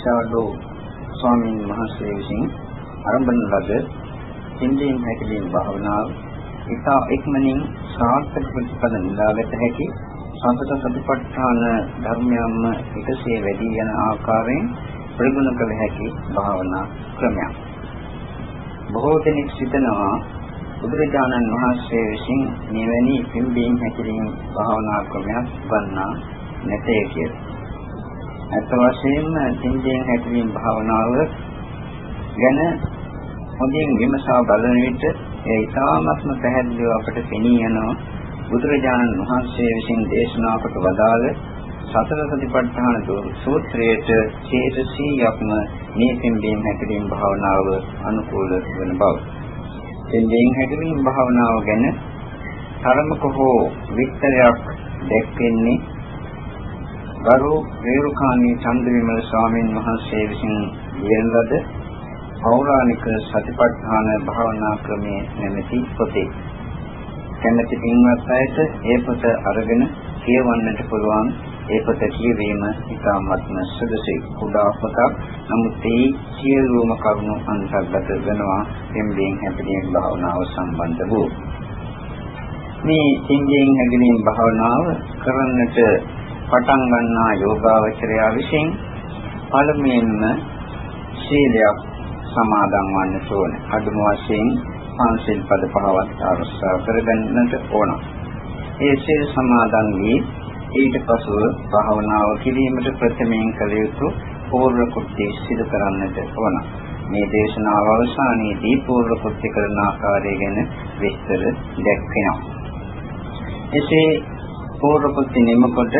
ශාඩෝ ස්වාමීන් වහන්සේ විසින් ආරම්භන ලද සින්දීන් හැකලීම් භාවනාව ඉතා ඉක්මනින් සාර්ථක ප්‍රතිඵල නෙලාගත හැකි සම්පත සතිපට්ඨාන ධර්මයන්ම එකසේ වැඩි යන ආකාරයෙන් ප්‍රගුණ කළ හැකි භාවනා ක්‍රමයක්. බොහෝ දෙනෙක් සිතනවා බුදුරජාණන් වහන්සේ විසින් මෙවැනි පිම්බීම් හැකලීම් භාවනා ක්‍රමයක් ගන්නා නැtei කියලා. අත් වශයෙන්ම සින්දීන් හැකලීම් භාවනාව ගැන හොඳින් විමසා බලන විට ඒ ඉතාමත්ම පැහැදිලිව අපට පෙනී යනවා බුදුරජාණන් වහන්සේ විසින් දේශනා කොට වදාළ සතර සතිපට්ඨාන සූත්‍රයේට ඡේද 100ක්ම මේ පින්බීම් හැකලීම් භාවනාව අනුකූල වන බව. පින්බීම් හැකලීම් භාවනාව ගැන තරමක හෝ විස්තරයක් දැක්වෙන්නේ ගරු රේරුකාණී චන්ද්‍රවිමල ස්වාමීන් වහන්සේ විසින් ලියන ලද පෞරාණික සතිපට්ඨාන භාවනා ක්‍රමයේ නැමැති පොතේ. කැමැති පින්වත් අයට ඒ පොත අරගෙන කියවන්නට පුළුවන්. ඒ පොත කියවීම ඉතාමත්ම සුදුසුයි. කුඩා පොතක්. නමුත් ඒ සියලුම කරුණු අන්තර්ගත වෙනවා එම්බෙන් හැපදීම් භාවනාව සම්බන්ධ වූ. මේ සිංහයෙන් හැදීම් භාවනාව කරන්නට පටන් ගන්නා යෝගාවචරයා විසින් පළමුවෙන්ම සීලයක් සමාදන් වන්න ඕන. අදුම වශයෙන් පංචිල් පද පහවත් ආරක්ෂා කරගන්නට ඕන. ඒ සීල් සමාදන් වී ඊට පසුව භාවනාව කිරීමට ප්‍රථමයෙන් කළ යුතු පූර්ව කෘත්‍ය සිදු කරන්නට ඕන. මේ දේශනාව අවසානයේදී පූර්ව කෘත්‍ය කරන ආකාරය ගැන විස්තර දැක්වෙනවා. එසේ පූර්ව කෘත්‍ය නිමකොට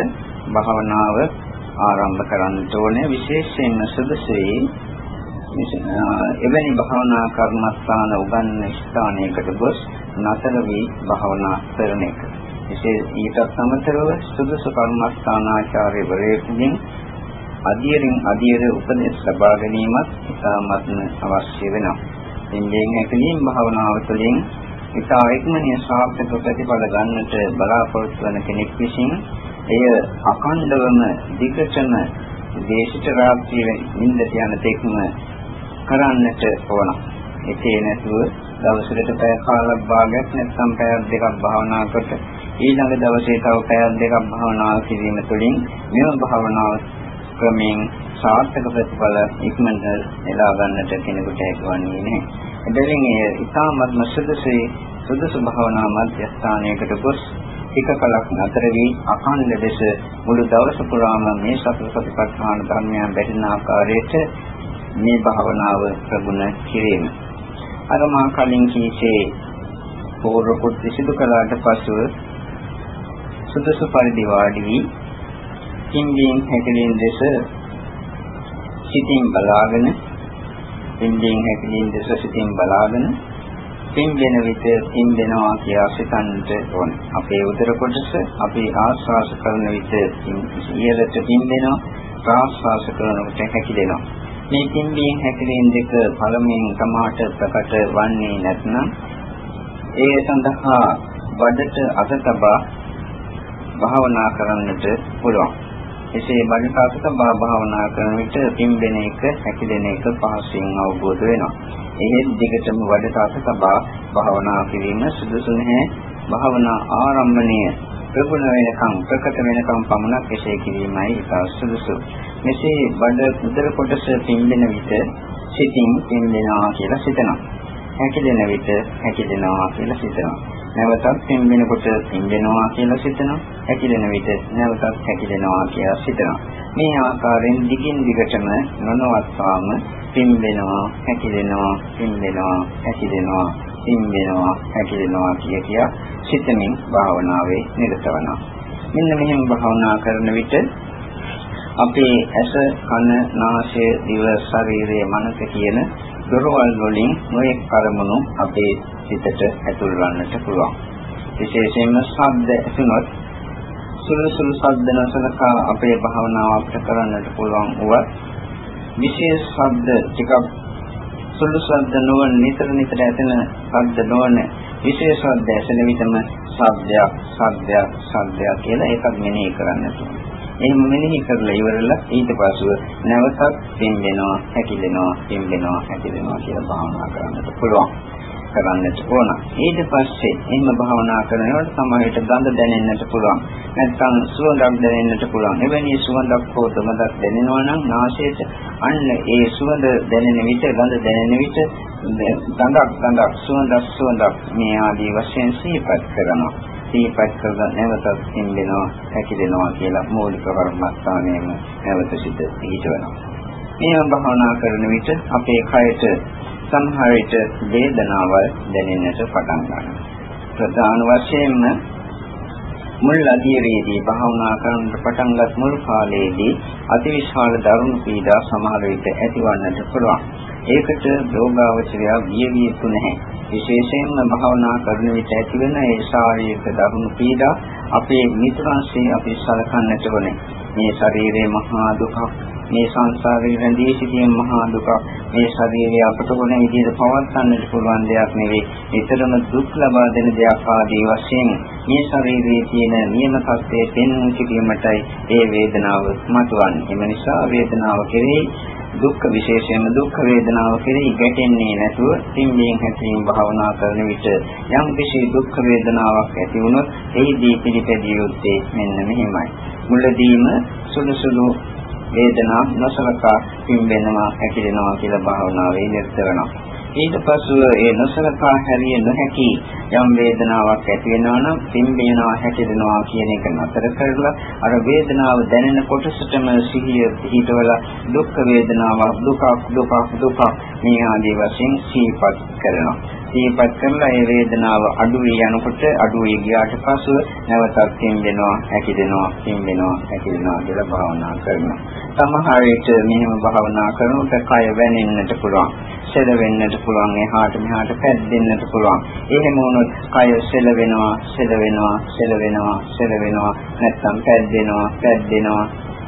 භාවනාව ආරම්භ කරන්න ඕනේ විශේෂයෙන්ම සුදුසුයි එවැනි භාවනා කර්මස්ථාන උගන්වන ස්ථානයකට ගොස් නතර වී භාවනා කරන එක. එසේ ඊටත් අමතරව සුදුසු කර්මස්ථානාචාර්යවරයෙකුගෙන් අධියරින් අධියර උපදෙස් ලබා ගැනීමත් ඉතාමත්ම අවශ්‍ය වෙනවා. ඉන්දියෙන් හැකලින් භාවනාව තුළින් ඉතා ඉක්මනින් සාර්ථක ප්‍රතිඵල ගන්නට බලාපොරොත්තු වන කෙනෙක් විසින් එය අඛණ්ඩවම දිගටම දේශිත රාත්‍රියේ නිින්දට යන තෙක්ම කරන්නට ඕන. ඒකේ නැතුව දවසකට පැය කාලක් භාගයක් නැත්නම් පැය දෙකක් භාවනා කොට ඊළඟ දවසේ තව පැය දෙකක් භාවනා කිරීම තුළින් මෙම භාවනාව ක්‍රමයෙන් සාර්ථක ප්‍රතිඵල ඉක්මනට නෙලා ගන්නට කෙනෙකුට හැකියවන්නේ නැහැ. එබැවින් එය ඉතාමත්ම සුදුසුයි සුදුසු භාවනා මධ්‍යස්ථානයකට ගොස් ටික කලක් නතර වී අඛණ්ඩ ලෙස මුළු දවස පුරාම මේ සතර සතිපට්ඨාන ධර්මයන් බැඳෙන ආකාරයට මේ භාවනාව ප්‍රගුණ කිරීම. අර මා කලින් කීසේ පූර්ව කුත් සිදු කළාට පසුව සුදුසු පරිදි වාඩි වී කිම්බින් හැකලින් දෙස සිතින් බලාගෙන කිම්බින් හැකලින් දෙස සිතින් බලාගෙන පින්බෙන විට පින්බෙනවා කියලා සිතන්නට ඕන. අපේ උදර කොටස අපි ආස්වාස කරන විට ඉහළට පින්බෙනවා, ප්‍රාස්වාස කරනකොට හැකිලෙනවා. මේ පින්බීම් හැකිලෙන දෙක පළමුවෙන් සමාහට ප්‍රකට වන්නේ නැත්නම් ඒ සඳහා බඩට අත තබා භාවනා කරන්නට පුළුවන්. එසේ බඩට අත තබා භාවනා කරන විට පින්බෙන එක හැකිලෙන එක පහසුවෙන් අවබෝධ වෙනවා. එහෙත් දිගටම වඩට අත තබා භාවනා කිරීම සුදුසු නැහැ. භාවනා ආරම්භණය ප්‍රගුණ වෙනකම් ප්‍රකට වෙනකම් පමණක් එසේ කිරීමයි ඉතා සුදුසු. මෙසේ බඩ උදර කොටස පිම්බෙන විට සිතින් පිම්බෙනවා කියලා සිතනවා. හැකිලෙන විට හැකිලෙනවා කියලා සිතනවා. නැවතත් පිම්බෙනකොට පිම්බෙනවා කියලා සිතනවා. හැකිලෙන විට නැවතත් හැකිලෙනවා කියලා සිතනවා. මේ ආකාරයෙන් දිගින් දිගටම නොනවත්වාම පිම්බෙනවා, හැකිලෙනවා, පිම්බෙනවා, හැකිලෙනවා, පිම්බෙනවා, හැකිලෙනවා කිය කිය සිතමින් භාවනාවේ නිරත වෙනවා. මෙන්න මෙහෙම භාවනා කරන විට අපේ ඇස, කන, නාසය, දිව, ශරීරය, මනස කියන දොරවල් වලින් නොයෙක් කරමුණු අපේ සිතට ඇතුල් වන්නට පුළුවන්. විශේෂයෙන්ම ශබ්ද ඇසුනොත් සුළු සුළු ශබ්ද නොසලකා අපේ භාවනාව අපිට කරන්නට පුළුවන් වුවත් විශේෂ ශබ්ද ටිකක් සුළු ශබ්ද නොවන නිතර නිතර ඇතෙන ශබ්ද නොවන විශේෂ ශබ්ද ඇසෙන විටම ශබ්දයක් ශබ්දයක් ශබ්දයක් කියලා ඒකත් මෙනෙහි කරන්නට එහෙම මෙනෙහි කරලා ඉවරලා ඊට පස්ව නැවතත් පිම්බෙනවා, හැකිලෙනවා, පිම්බෙනවා, හැකිලෙනවා කියලා භාවනා කරන්නට පුළුවන්. කරන්නට ඕන. ඊට පස්සේ එහෙම භාවනා කරනකොට සමහරවිට ගඳ දැනෙන්නට පුළුවන්. නැත්නම් සුවඳක් දැනෙන්නට පුළුවන්. එවැනි සුවඳක් හෝ දමදක් දැනෙනවා නම් නාසයට අන්න ඒ සුවඳ දැනෙන විට ගඳ දැනෙන විට ගඳක් ගඳක් සුවඳක් සුවඳක් මේ ආදී වශයෙන් සිහිපත් කරනවා. සිහිපත් කරලා නැවතත් හින්දෙනවා හැකිදෙනවා කියලා මූලික කර්මස්ථානයේම නැවත සිට පිහිටවනවා. මේව භාවනා කරන විට අපේ කයට සමහර විට වේදනාවල් දැනෙන්නට පටන් ගන්නවා. ප්‍රධාන වශයෙන්ම මුල් අධීරයේදී භාවනා කරන්නට පටන්ගත් මුල් කාලයේදී අතිවිශාල දරුණු පීඩා සමහර විට ඇතිවන්නට පුළුවන්. ඒකට යෝගාවචරය බිය විය යුතු නැහැ. විශේෂයෙන්ම භාවනා කරන විට ඇතිවන ඒ ශාරීරික දරුණු පීඩා අපේ මිතුරන්සේ අපි සලකන්නට ඕනේ. මේ ශරීරයේ මහා දුකක් මේ සංසාරේ රැඳී සිටින මහා දුක මේ ශරීරය අපට ඕන විදිහට පවත්වන්නට පුළුවන් දෙයක් නෙවෙයි. ඒතරම දුක් ලබා දෙන දෙයක් ආදී වශයෙන් මේ ශරීරයේ තියෙන නියම තත්ත්වයේ පෙන්වීම කිරීමටයි ඒ වේදනාව මතුවන්නේ. එම නිසා වේදනාව කෙරෙහි දුක් විශේෂයෙන්ම දුක් වේදනාව කෙරෙහි ගැටෙන්නේ නැතුව සිම්බියෙන් හැසිරීම භාවනා කරන විට යම් කිසි දුක් වේදනාවක් ඇති වුණොත් එහිදී පිළිපැදිය යුත්තේ මෙන්න මෙහිමයි. මුලදීම සුළු සුළු වේදනා නොසලකා පිම්බෙනවා හැකිලෙනවා කියලා භාවනාවේ නිරත වෙනවා. ඊට පස්ව ඒ නොසලකා හැරිය නොහැකි යම් වේදනාවක් ඇති වෙනවා නම් පිම්බෙනවා හැකිලෙනවා කියන එක නතර කරලා අර වේදනාව දැනෙන කොටසටම සිහිය පිහිටවලා දුක් වේදනාවක් දුකක් දුකක් දුකක් මේ ආදී වශයෙන් සිහිපත් කරනවා. සිහිපත් කරලා ඒ වේදනාව අඩු වී යනකොට අඩු වී ගියාට පසුව නැවතත් පිම්බෙනවා හැකිලෙනවා පිම්බෙනවා හැකිලෙනවා කියලා භාවනා කරනවා. සමහර විට මෙහෙම භාවනා කරනකොට කය වැනෙන්නට පුළුවන්. සෙල වෙන්නට පුළුවන් එහාට මෙහාට පැද්දෙන්නට පුළුවන්. එහෙම වුණොත් කය සෙල වෙනවා, සෙල වෙනවා, සෙල වෙනවා, සෙල වෙනවා, නැත්නම් පැද්දෙනවා, පැද්දෙනවා.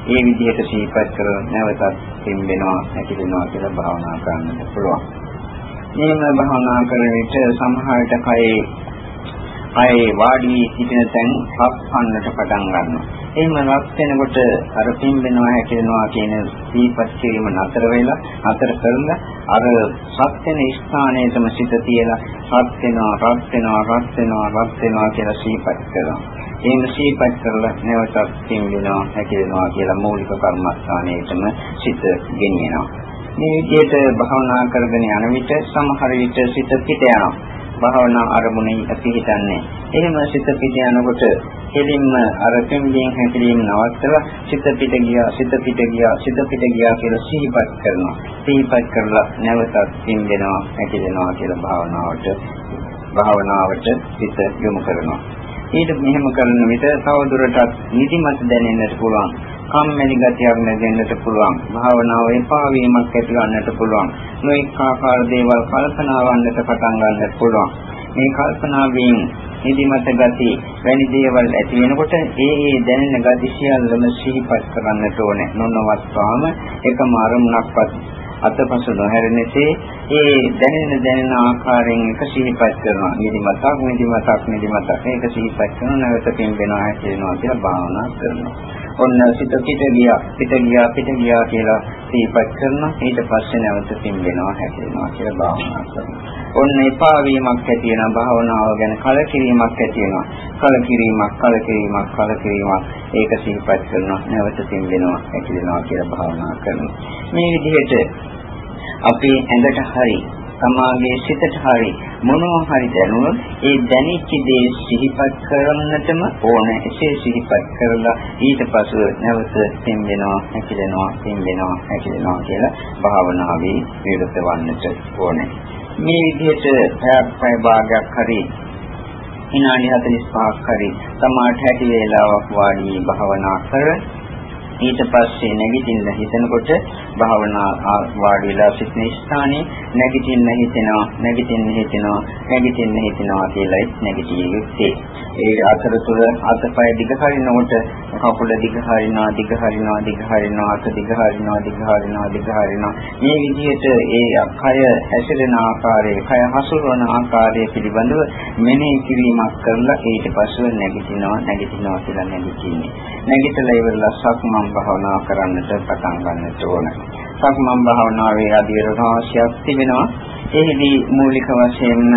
ඒ විදිහට සිහිපත් කරලා නැවතත් පිම්බෙනවා, හැකිලෙනවා කියලා භාවනා කරන්නට පුළුවන්. මෙහෙම භාවනා කරන විට සමහරට කයේ අය වාඩි වී සිටින තැන් හප්පන්නට පටන් ගන්නවා. එහෙම රත් වෙනකොට අර පිම්බෙනවා හැකිනවා කියන දීපත් කිරීම නතර වෙලා නතර කරලා අර සත් වෙන ස්ථානයේම සිට තියලා රත් වෙනවා රත් වෙනවා රත් වෙනවා රත් වෙනවා කියලා සීපත් කරනවා. එහෙම සීපත් කරලා නැවතත් පිම්බෙනවා හැකිනවා කියලා මූලික කර්මස්ථානයේටම සිට ගෙනියනවා. මේ විදිහට භාවනා කරගෙන යන විට සමහර විට සිත පිට යනවා. භාවනා අරමුණේ පිහිටන්නේ. එහෙම සිත පිට යනකොට කෙලින්ම අර පින්බියෙන් හැකිරීම නවත්තලා සිත පිට ගියා, සිත පිට ගියා, සිත පිට ගියා කියලා සිහිපත් කරනවා. සිහිපත් කරලා නැවතත් පින්බෙනවා, හැකිලෙනවා කියලා භාවනාවට භාවනාවට සිත යොමු කරනවා. ඊට මෙහෙම කරන විට තවදුරටත් නිදිමත දැනෙන්නට පුළුවන්. කම්මැලි ගතියක් නැගෙන්නට පුළුවන්. භාවනාව එපා වීමක් ඇතිවන්නට පුළුවන්. නොඑක ආකාර දේවල් කල්පනාවන්නට පටන් ගන්නට පුළුවන්. මේ කල්පනාවෙන් නිදිමත ගති වැනි දේවල් ඇති වෙනකොට ඒ ඒ දැනෙන ගති සියල්ලම සිහිපත් කරන්නට ඕනේ. නොනවත්වාම එකම අරමුණක්වත් අතපසු නොහැරෙන්නසේ ඒ දැනෙන දැනෙන ආකාරයෙන් එක සිහිපත් කරනවා. නිදිමතක් නිදිමතක් නිදිමතක් ඒක සිහිපත් කරන නැවත පින්බෙනවා හැදෙනවා කියලා භාවනා කරනවා. ඔන්න සිත පිට ගියා පිට ගියා පිට ගියා කියලා සිහිපත් කරනවා. ඊට පස්සේ නැවත පින්බෙනවා හැදෙනවා කියලා භාවනා කරනවා. ඔන්න එපා වීමක් ඇති වෙන භාවනාව ගැන කලකිරීමක් ඇති වෙනවා. කලකිරීමක් කලකිරීමක් කලකිරීමක් ඒක සිහිපත් කරනවා. නැවත පින්බෙනවා හැදෙනවා කියලා භාවනා කරනවා. මේ විදිහට අපේ ඇඟට හරි සමාගයේ සිතට හරි මොනවා හරි දැනුනොත් ඒ දැනෙච්ච දේ සිහිපත් කරන්නටම ඕන. එසේ සිහිපත් කරලා ඊට පසු නැවත පින්වෙනවා හැකිලෙනවා පින්වෙනවා හැකිලෙනවා කියලා භාවනාවේ නිරත වන්නට ඕනේ. මේ විදිහට පැයක් පැය භාගයක් හරි විනාඩි 45ක් හරි සමාධි හැටි වේලාවක් වාඩි භාවනා කර ඊට පස්සේ නැගිටින්න හිතනකොට භාවනා වාඩි වෙලා සිටින ස්ථානයේ නැගිටින්න හිතෙනවා නැගිටින්න හිතෙනවා නැගිටින්න හිතෙනවා කියලායි නැගිටිය යුත්තේ. ඒ අතරතුර අතපය දිග හරිනකොට කකුල දිග හරිනවා දිග හරිනවා දිග හරිනවා අත දිග හරිනවා දිග හරිනවා දිග හරිනවා. මේ විදිහට ඒ කය හැසිරෙන ආකාරය කය හසුරවන ආකාරය පිළිබඳව මෙනෙහි කිරීමක් කරලා ඊට පස්ව නැගිටිනවා නැගිටිනවා කියලා නැගිටින්නේ. නැගිටලා ඉවරලා සක්මන් භාවනා කරන්නට පටන් ගන්නට ඕන. සක්මන් භාවනාවේ අධීර රහසක් තිබෙනවා. එහිදී මූලික වශයෙන්ම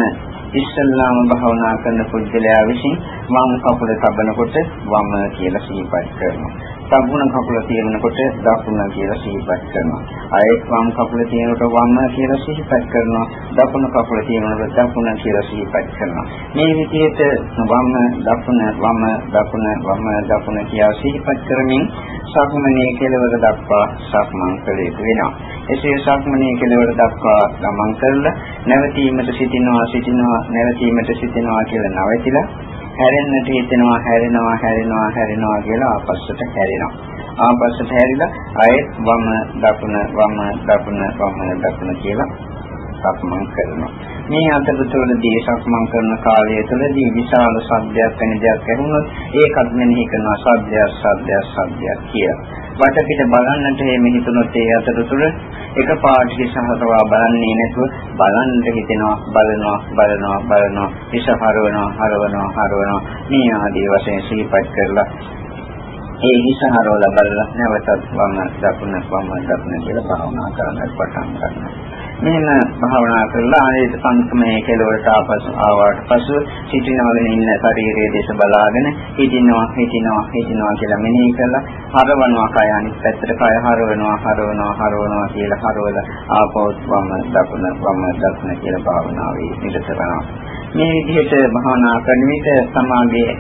ඉස්සල්ලාම භාවනා කරන පුද්ගලයා විසින් වම් කකුල තබනකොට වම කියලා සිහිපත් කරනවා. සම්පූර්ණ කකුල තියෙනකොට දකුණ කියලා සිහිපත් කරනවා. ආයෙත් වම් කකුල තියෙනකොට වම් කියලා සිහිපත් කරනවා. දකුණ කකුල තියෙනකොට දකුණ කියලා සිහිපත් කරනවා. මේ විදිහට වම් දකුණ වම් දකුණ වම් දකුණ කියලා සිහිපත් කරමින් සක්මනේ කෙලවර දක්වා සක්මන් කළ යුතු වෙනවා. එසේ සක්මනේ කෙලවර දක්වා ගමන් කරලා නැවතීමට සිටිනවා සිටිනවා නැවතීමට සිටිනවා කියලා නැවතිලා හැරෙන්නට හිතෙනවා හැරෙනවා හැරෙනවා හැරෙනවා කියලා ආපස්සට හැරෙනවා. ආපස්සට හැරිලා ආයෙත් වම දකුණ වම දකුණ වම දකුණ කියලා සක්මන් කරනවා. මේ අතරතුරදී සක්මන් කරන කාලය තුළදී විශාල සද්දයක් වෙන දෙයක් ඇහුනොත් ඒකත් මෙනෙහි කරනවා සද්දයක් සද්දයක් සද්දයක් කියලා. වටපිට බලන්නට මේ හිතුනොත් ඒ අතරතුර එක පාටික සහතවා බලන්නේ නැතුව බලන්න හිතෙනවා බලනවා බලනවා බලනවා ඉෂ හරවනවා හරවනවා හරවනවා මේ ආදී වශයෙන් සිහිපත් කරලා ඒ හිසහරවල බලලා නැවතත් වම දකුණ වම දකුණ කියලා භාවනා කරන්න පටන් ගන්නවා. මෙහෙම භාවනා කරලා ආයත සංකමයේ කෙලවරට ආපසු ආවට පසු සිටිනවගෙන ඉන්න ශරීරයේ දේශ බලාගෙන හිටිනවා හිටිනවා හිටිනවා කියලා මෙනෙහි කරලා හරවනවා කය අනිත් පැත්තට කය හරවනවා හරවනවා හරවනවා කියලා හරවල ආපෞත් වම දකුණ වම දකුණ කියලා භාවනාවේ නිරත වෙනවා මේ විදිහට භාවනා කරන විට සමාගයේ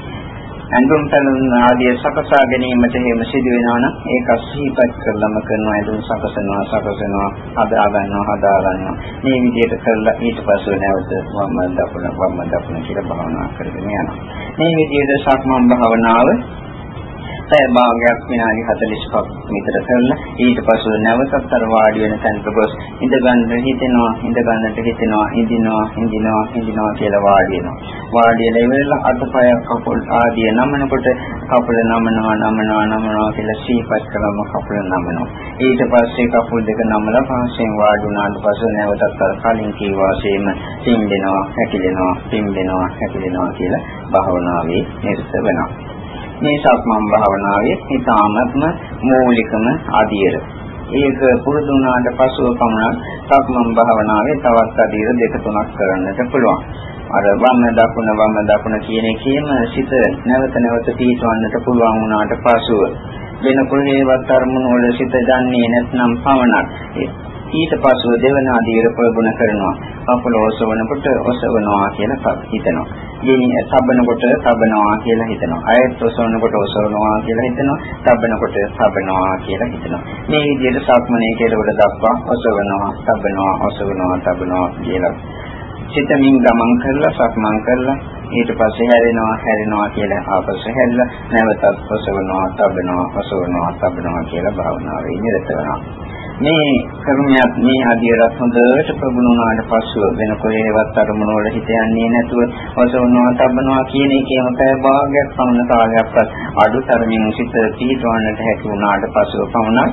ඇඳුම් පැළඳුම් ආදී සකසා ගැනීමට හේම සිදු වෙනවා නම් ඒක සිහිපත් කරලම කරනවා ඇඳුම් සකසනවා සකසනවා හදා ගන්නවා හදා ගන්නවා. මේ විදිහට කරලා ඊට පස්සේ නැවත වම් දකුණ වම් දකුණ කියලා භාවනා කරගෙන යනවා. මේ විදිහට සක්මන් භාවනාව පැය භාගයක් විනාඩි 45ක් විතර කරලා ඊට පස්ව නැවතත් අර වාඩි වෙන තැනට ගොස් ඉඳ ගන්න හිතෙනවා ඉඳ ගන්නට හිතෙනවා ඉඳිනවා ඉඳිනවා ඉඳිනවා කියලා වාඩි වෙනවා. වාඩි වෙලා ඉවරලා අතපය කකුල් ආදී නමනකොට කකුල නමනවා නමනවා නමනවා කියලා සීපත් කරම කකුල නමනවා. ඊට පස්සේ කකුල් දෙක නමලා පස්සෙන් වාඩි වුණාට පස්සේ නැවතත් අර කලින් කී වාසයේම පිම්බෙනවා හැකිලෙනවා පිම්බෙනවා හැකිලෙනවා කියලා භාවනාවේ නිරත වෙනවා. මේ සක්මන් භාවනාවේ ඉතාමත්ම මූලිකම අධීර. ඒක පුරුදු වුණාට පසුව පමණ සක්මන් භාවනාවේ තවත් අධීර දෙක තුනක් කරන්නට පුළුවන්. අර වම් දකුණ වම් දකුණ කියන එකේම සිත නැවත නැවත තීසවන්නට පුළුවන් වුණාට පසුව වෙන කොහේවත් අරමුණු වල සිත දන්නේ නැත්නම් පමණක් ඊට පස්ව දෙවන අධීර ප්‍රගුණ කරනවා. කකුල ඔසවනකොට ඔසවනවා කියලා හිතනවා. ගෙනි තබනකොට තබනවා කියලා හිතනවා. අයත් ඔසවනකොට ඔසවනවා කියලා හිතනවා. තබනකොට තබනවා කියලා හිතනවා. මේ විදිහට සක්මනේ කෙරවල දක්වා ඔසවනවා, තබනවා, ඔසවනවා, තබනවා කියලා සිතමින් ගමන් කරලා සක්මන් කරලා ඊට පස්සේ හැරෙනවා හැරෙනවා කියලා ආපස්සට හැරිලා නැවතත් ඔසවනවා, තබනවා, ඔසවනවා, තබනවා කියලා භාවනාවේ නිරත වෙනවා. මේ කර්මයක් මේ අධිරත් හොඳට ප්‍රගුණ වුණාට පස්සෙ වෙන කොහේවත් අරමුණ වල හිත යන්නේ නැතුව වසවනවා තබනවා කියන එකේම පැය භාගයක් පමණ කාලයක්වත් අඩු තරමින් සිත පිහිටවන්නට හැකි වුණාට පස්සෙ පමණක්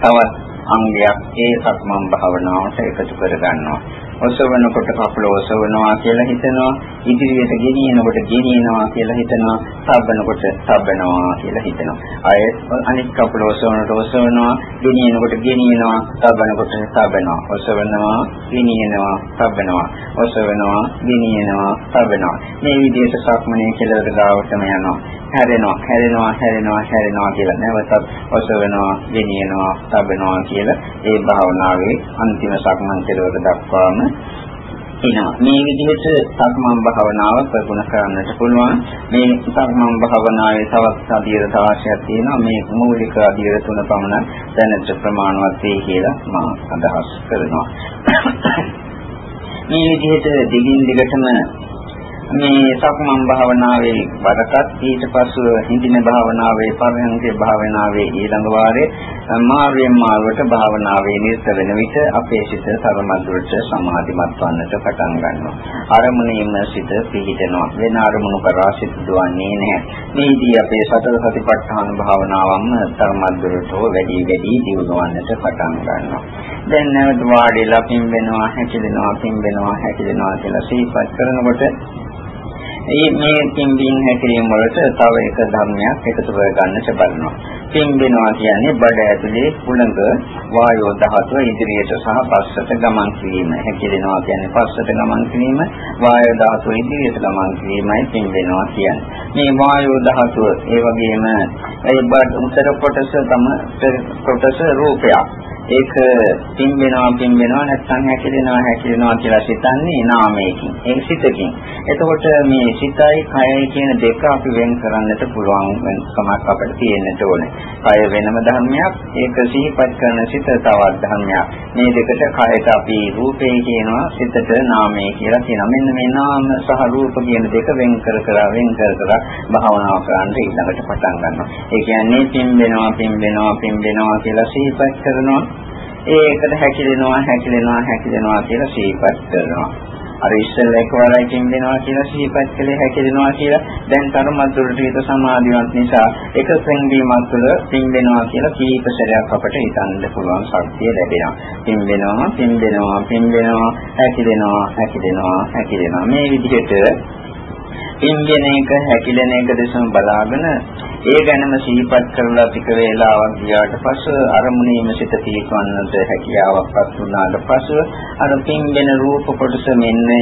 තවත් අංගයක් ඒ සක්මන් භාවනාවට එකතු කර ගන්නවා. ඔසවනකොට කකුල ඔසවනවා කියලා හිතනවා. ඉදිරියට ගෙනියනකොට ගෙනියනවා කියලා හිතනවා. තබනකොට තබනවා කියලා හිතනවා. අය අනිත් කකුල ඔසවනකොට ඔසවනවා. ගෙනියනකොට ගෙනියනවා. තබනකොට තබනවා. ඔසවනවා ගෙනියනවා තබනවා. ඔසවනවා ගෙනියනවා තබනවා. මේ විදිහට සක්මනේ කෙලවර ගාවටම යනවා. හැරෙනවා හැරෙනවා හැරෙනවා හැරෙනවා කියලා. නැවතත් ඔසවනවා ගෙනියනවා තබනවා කියලා ඒ භාවනාවේ අන්තිම සක්මන් කෙලවර දක්වාම එනවා. මේ විදිහට සක්මන් භාවනාව ප්‍රගුණ කරන්නට පුළුවන්. මේ සක්මන් භාවනාවේ තවත් අධීරත අවශ්‍යයක් තියෙනවා. මේ මූලික අධීර තුන පමණ දැනට ප්‍රමාණවත් වේ කියලා මම අදහස් කරනවා. මේ විදිහට දිගින් දිගටම මේ සක්මන් භාවනාවේ වඩකත් ඊට පසු හිඳින භාවනාවේ පරයන්කේ භාවනාවේ ඊළඟ වාරයේ මාර්ගයෙන් මාර්ගයට භාවනාවේ නිරත වෙන විට අපේ සිත තරමද්දුරට සමාධිමත් වන්නට පටන් ගන්නවා. අරමුණේම සිත පිහිටනවා. වෙන අරමුණු කරා සිත දුවන්නේ නැහැ. මේදී අපේ සතර සතිපට්ඨාන භාවනාවම තරමද්දුරට වැඩි වැඩි දියුණුවන්නට පටන් ගන්නවා. දැන් නැවත වාඩිලා පිම්බෙනවා, හැකිලෙනවා, පිම්බෙනවා, හැකිලෙනවා කියලා සිහිපත් කරනකොට මේ මේ පිම්බීම් හැකිරීම වලට තව එක ධර්මයක් එකතු කර ගන්නට බලනවා. පිම්බෙනවා කියන්නේ බඩ ඇතුලේ කුණඟ වායෝ ධාතුව ඉදිරියට සහ පස්සට ගමන් කිරීම. හැකිලෙනවා කියන්නේ පස්සට ගමන් කිරීම, වායෝ ධාතුව ඉදිරියට ගමන් කිරීමයි පිම්බෙනවා කියන්නේ. මේ වායෝ ධාතුව ඒ වගේම ඒ බඩ උතර කොටස තම කොටස රූපයක්. ඒක පිම්බෙනවා පිම්බෙනවා නැත්නම් හැකිලෙනවා හැකිලෙනවා කියලා සිතන්නේ නාමයකින් ඒක සිතකින්. එතකොට මේ සිතයි කයයි කියන දෙක අපි වෙන් කරන්නට පුළුවන් කමක් අපිට තියෙන්නට ඕනේ. කය වෙනම ධර්මයක් ඒක සිහිපත් කරන සිත තවත් ධර්මයක්. මේ දෙකට කයට අපි රූපේ කියනවා සිතට නාමය කියලා කියනවා. මෙන්න මේ නාම සහ රූප කියන දෙක වෙන් කර කර වෙන් කර කර භාවනාව කරන්න ඊළඟට පටන් ගන්නවා. ඒ කියන්නේ පිම්බෙනවා පිම්බෙනවා පිම්බෙනවා කියලා සිහිපත් කරනවා. ඒකට හැකිලෙනවා හැකිලෙනවා හැකිලෙනවා කියලා සිහිපත් කරනවා. අර ඉස්සෙල්ලා එකවරයි පින්දෙනවා කියලා සිහිපත් කළේ හැකිලෙනවා කියලා දැන් තරමත් දුරට හිත සමාධියක් නිසා එක සංවීමක් තුළ පින්දෙනවා කියලා කීප සැරයක් අපට හිතන්න පුළුවන් ශක්තිය ලැබෙනවා. පින්දෙනවා පින්දෙනවා පින්දෙනවා හැකිලෙනවා හැකිලෙනවා හැකිලෙනවා මේ විදිහට පින්ගෙන එක හැකිලෙන එක දෙසම බලාගෙන ඒ ගැනම සිහිපත් කරලා ටික වේලාවක් ගියාට පස්ව අරමුණේම සිත තීකවන්නට හැකියාවක්පත් වුණාට පස්ව අර පින්ගෙන රූප කොටස මෙන්නය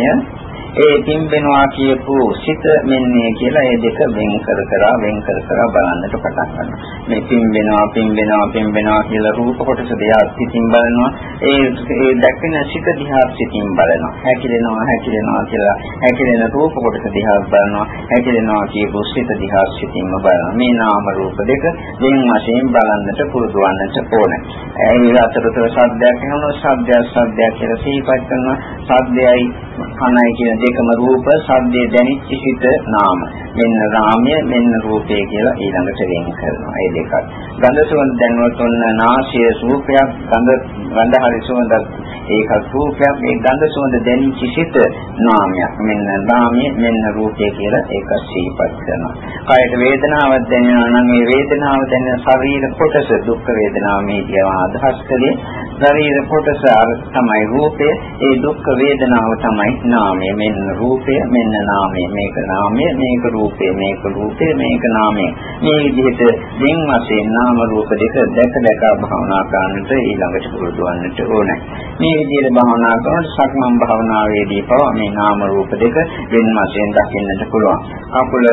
ඒ පිම්බෙනවා කියපු සිත මෙන්නේ කියලා ඒ දෙක වෙන් කර කර වෙන් කර කර බලන්නට පටන් ගන්නවා. මේ පිම්බෙනවා පිම්බෙනවා පිම්බෙනවා කියලා රූප කොටස දිහා සිතින් බලනවා. ඒ ඒ දැක්කන සිත දිහා සිතින් බලනවා. හැකිලෙනවා හැකිලෙනවා කියලා හැකිලෙන රූප කොටස දිහා බලනවා. හැකිලෙනවා කියපු සිත දිහා සිතින්ම බලනවා. මේ නාම රූප දෙක වෙන වශයෙන් බලන්නට පුරුදු වන්නට ඕනේ. ඒ අතරතුර ශබ්දයක් වෙනවා ශබ්දයක් ශබ්දයක් කියලා සිහිපත් කරනවා. ශබ්දයයි කනයි කියන දෙකම රූප, ශබ්දයේ දැනිච්ච සිත නාම. මෙන්න රාමය, මෙන්න රූපය කියලා ඊළඟට වෙන් කරනවා. ඒ දෙකත්. ගන්ධ සුවඳ දැනුවත් ඔන්න නාසය රූපයක්, ගන්ධ ගන්ධ හරි සුවඳක් ඒකත් රූපයක්. මේ ගන්ධ සුවඳ දැනිච්ච සිත නාමයක්. මෙන්න නාමය, මෙන්න රූපය කියලා ඒක සිහිපත් කරනවා. කායට වේදනාවක් දැනෙනවා නම් ඒ වේදනාව දැනෙන ශරීර කොටස දුක් වේදනාව මේ කියවා අදහස් කළේ ශරීර කොටස අර තමයි රූපය. ඒ දුක් වේදනාව තමයි නාමය. මෙන්න රූපය මෙන්න නාමය. මේක නාමය මේක රූපය මේක රූපය මේක නාමය. මේ විදිහට වෙන වශයෙන් නාම රූප දෙක දැක දැක භාවනා කරන්නට ඊළඟට පුරුදු වන්නට ඕනේ. මේ විදිහට භාවනා කරනකොට සක්මන් භාවනාවේදී පවා මේ නාම රූප දෙක වෙන වශයෙන් දකින්නට පුළුවන්. අකුල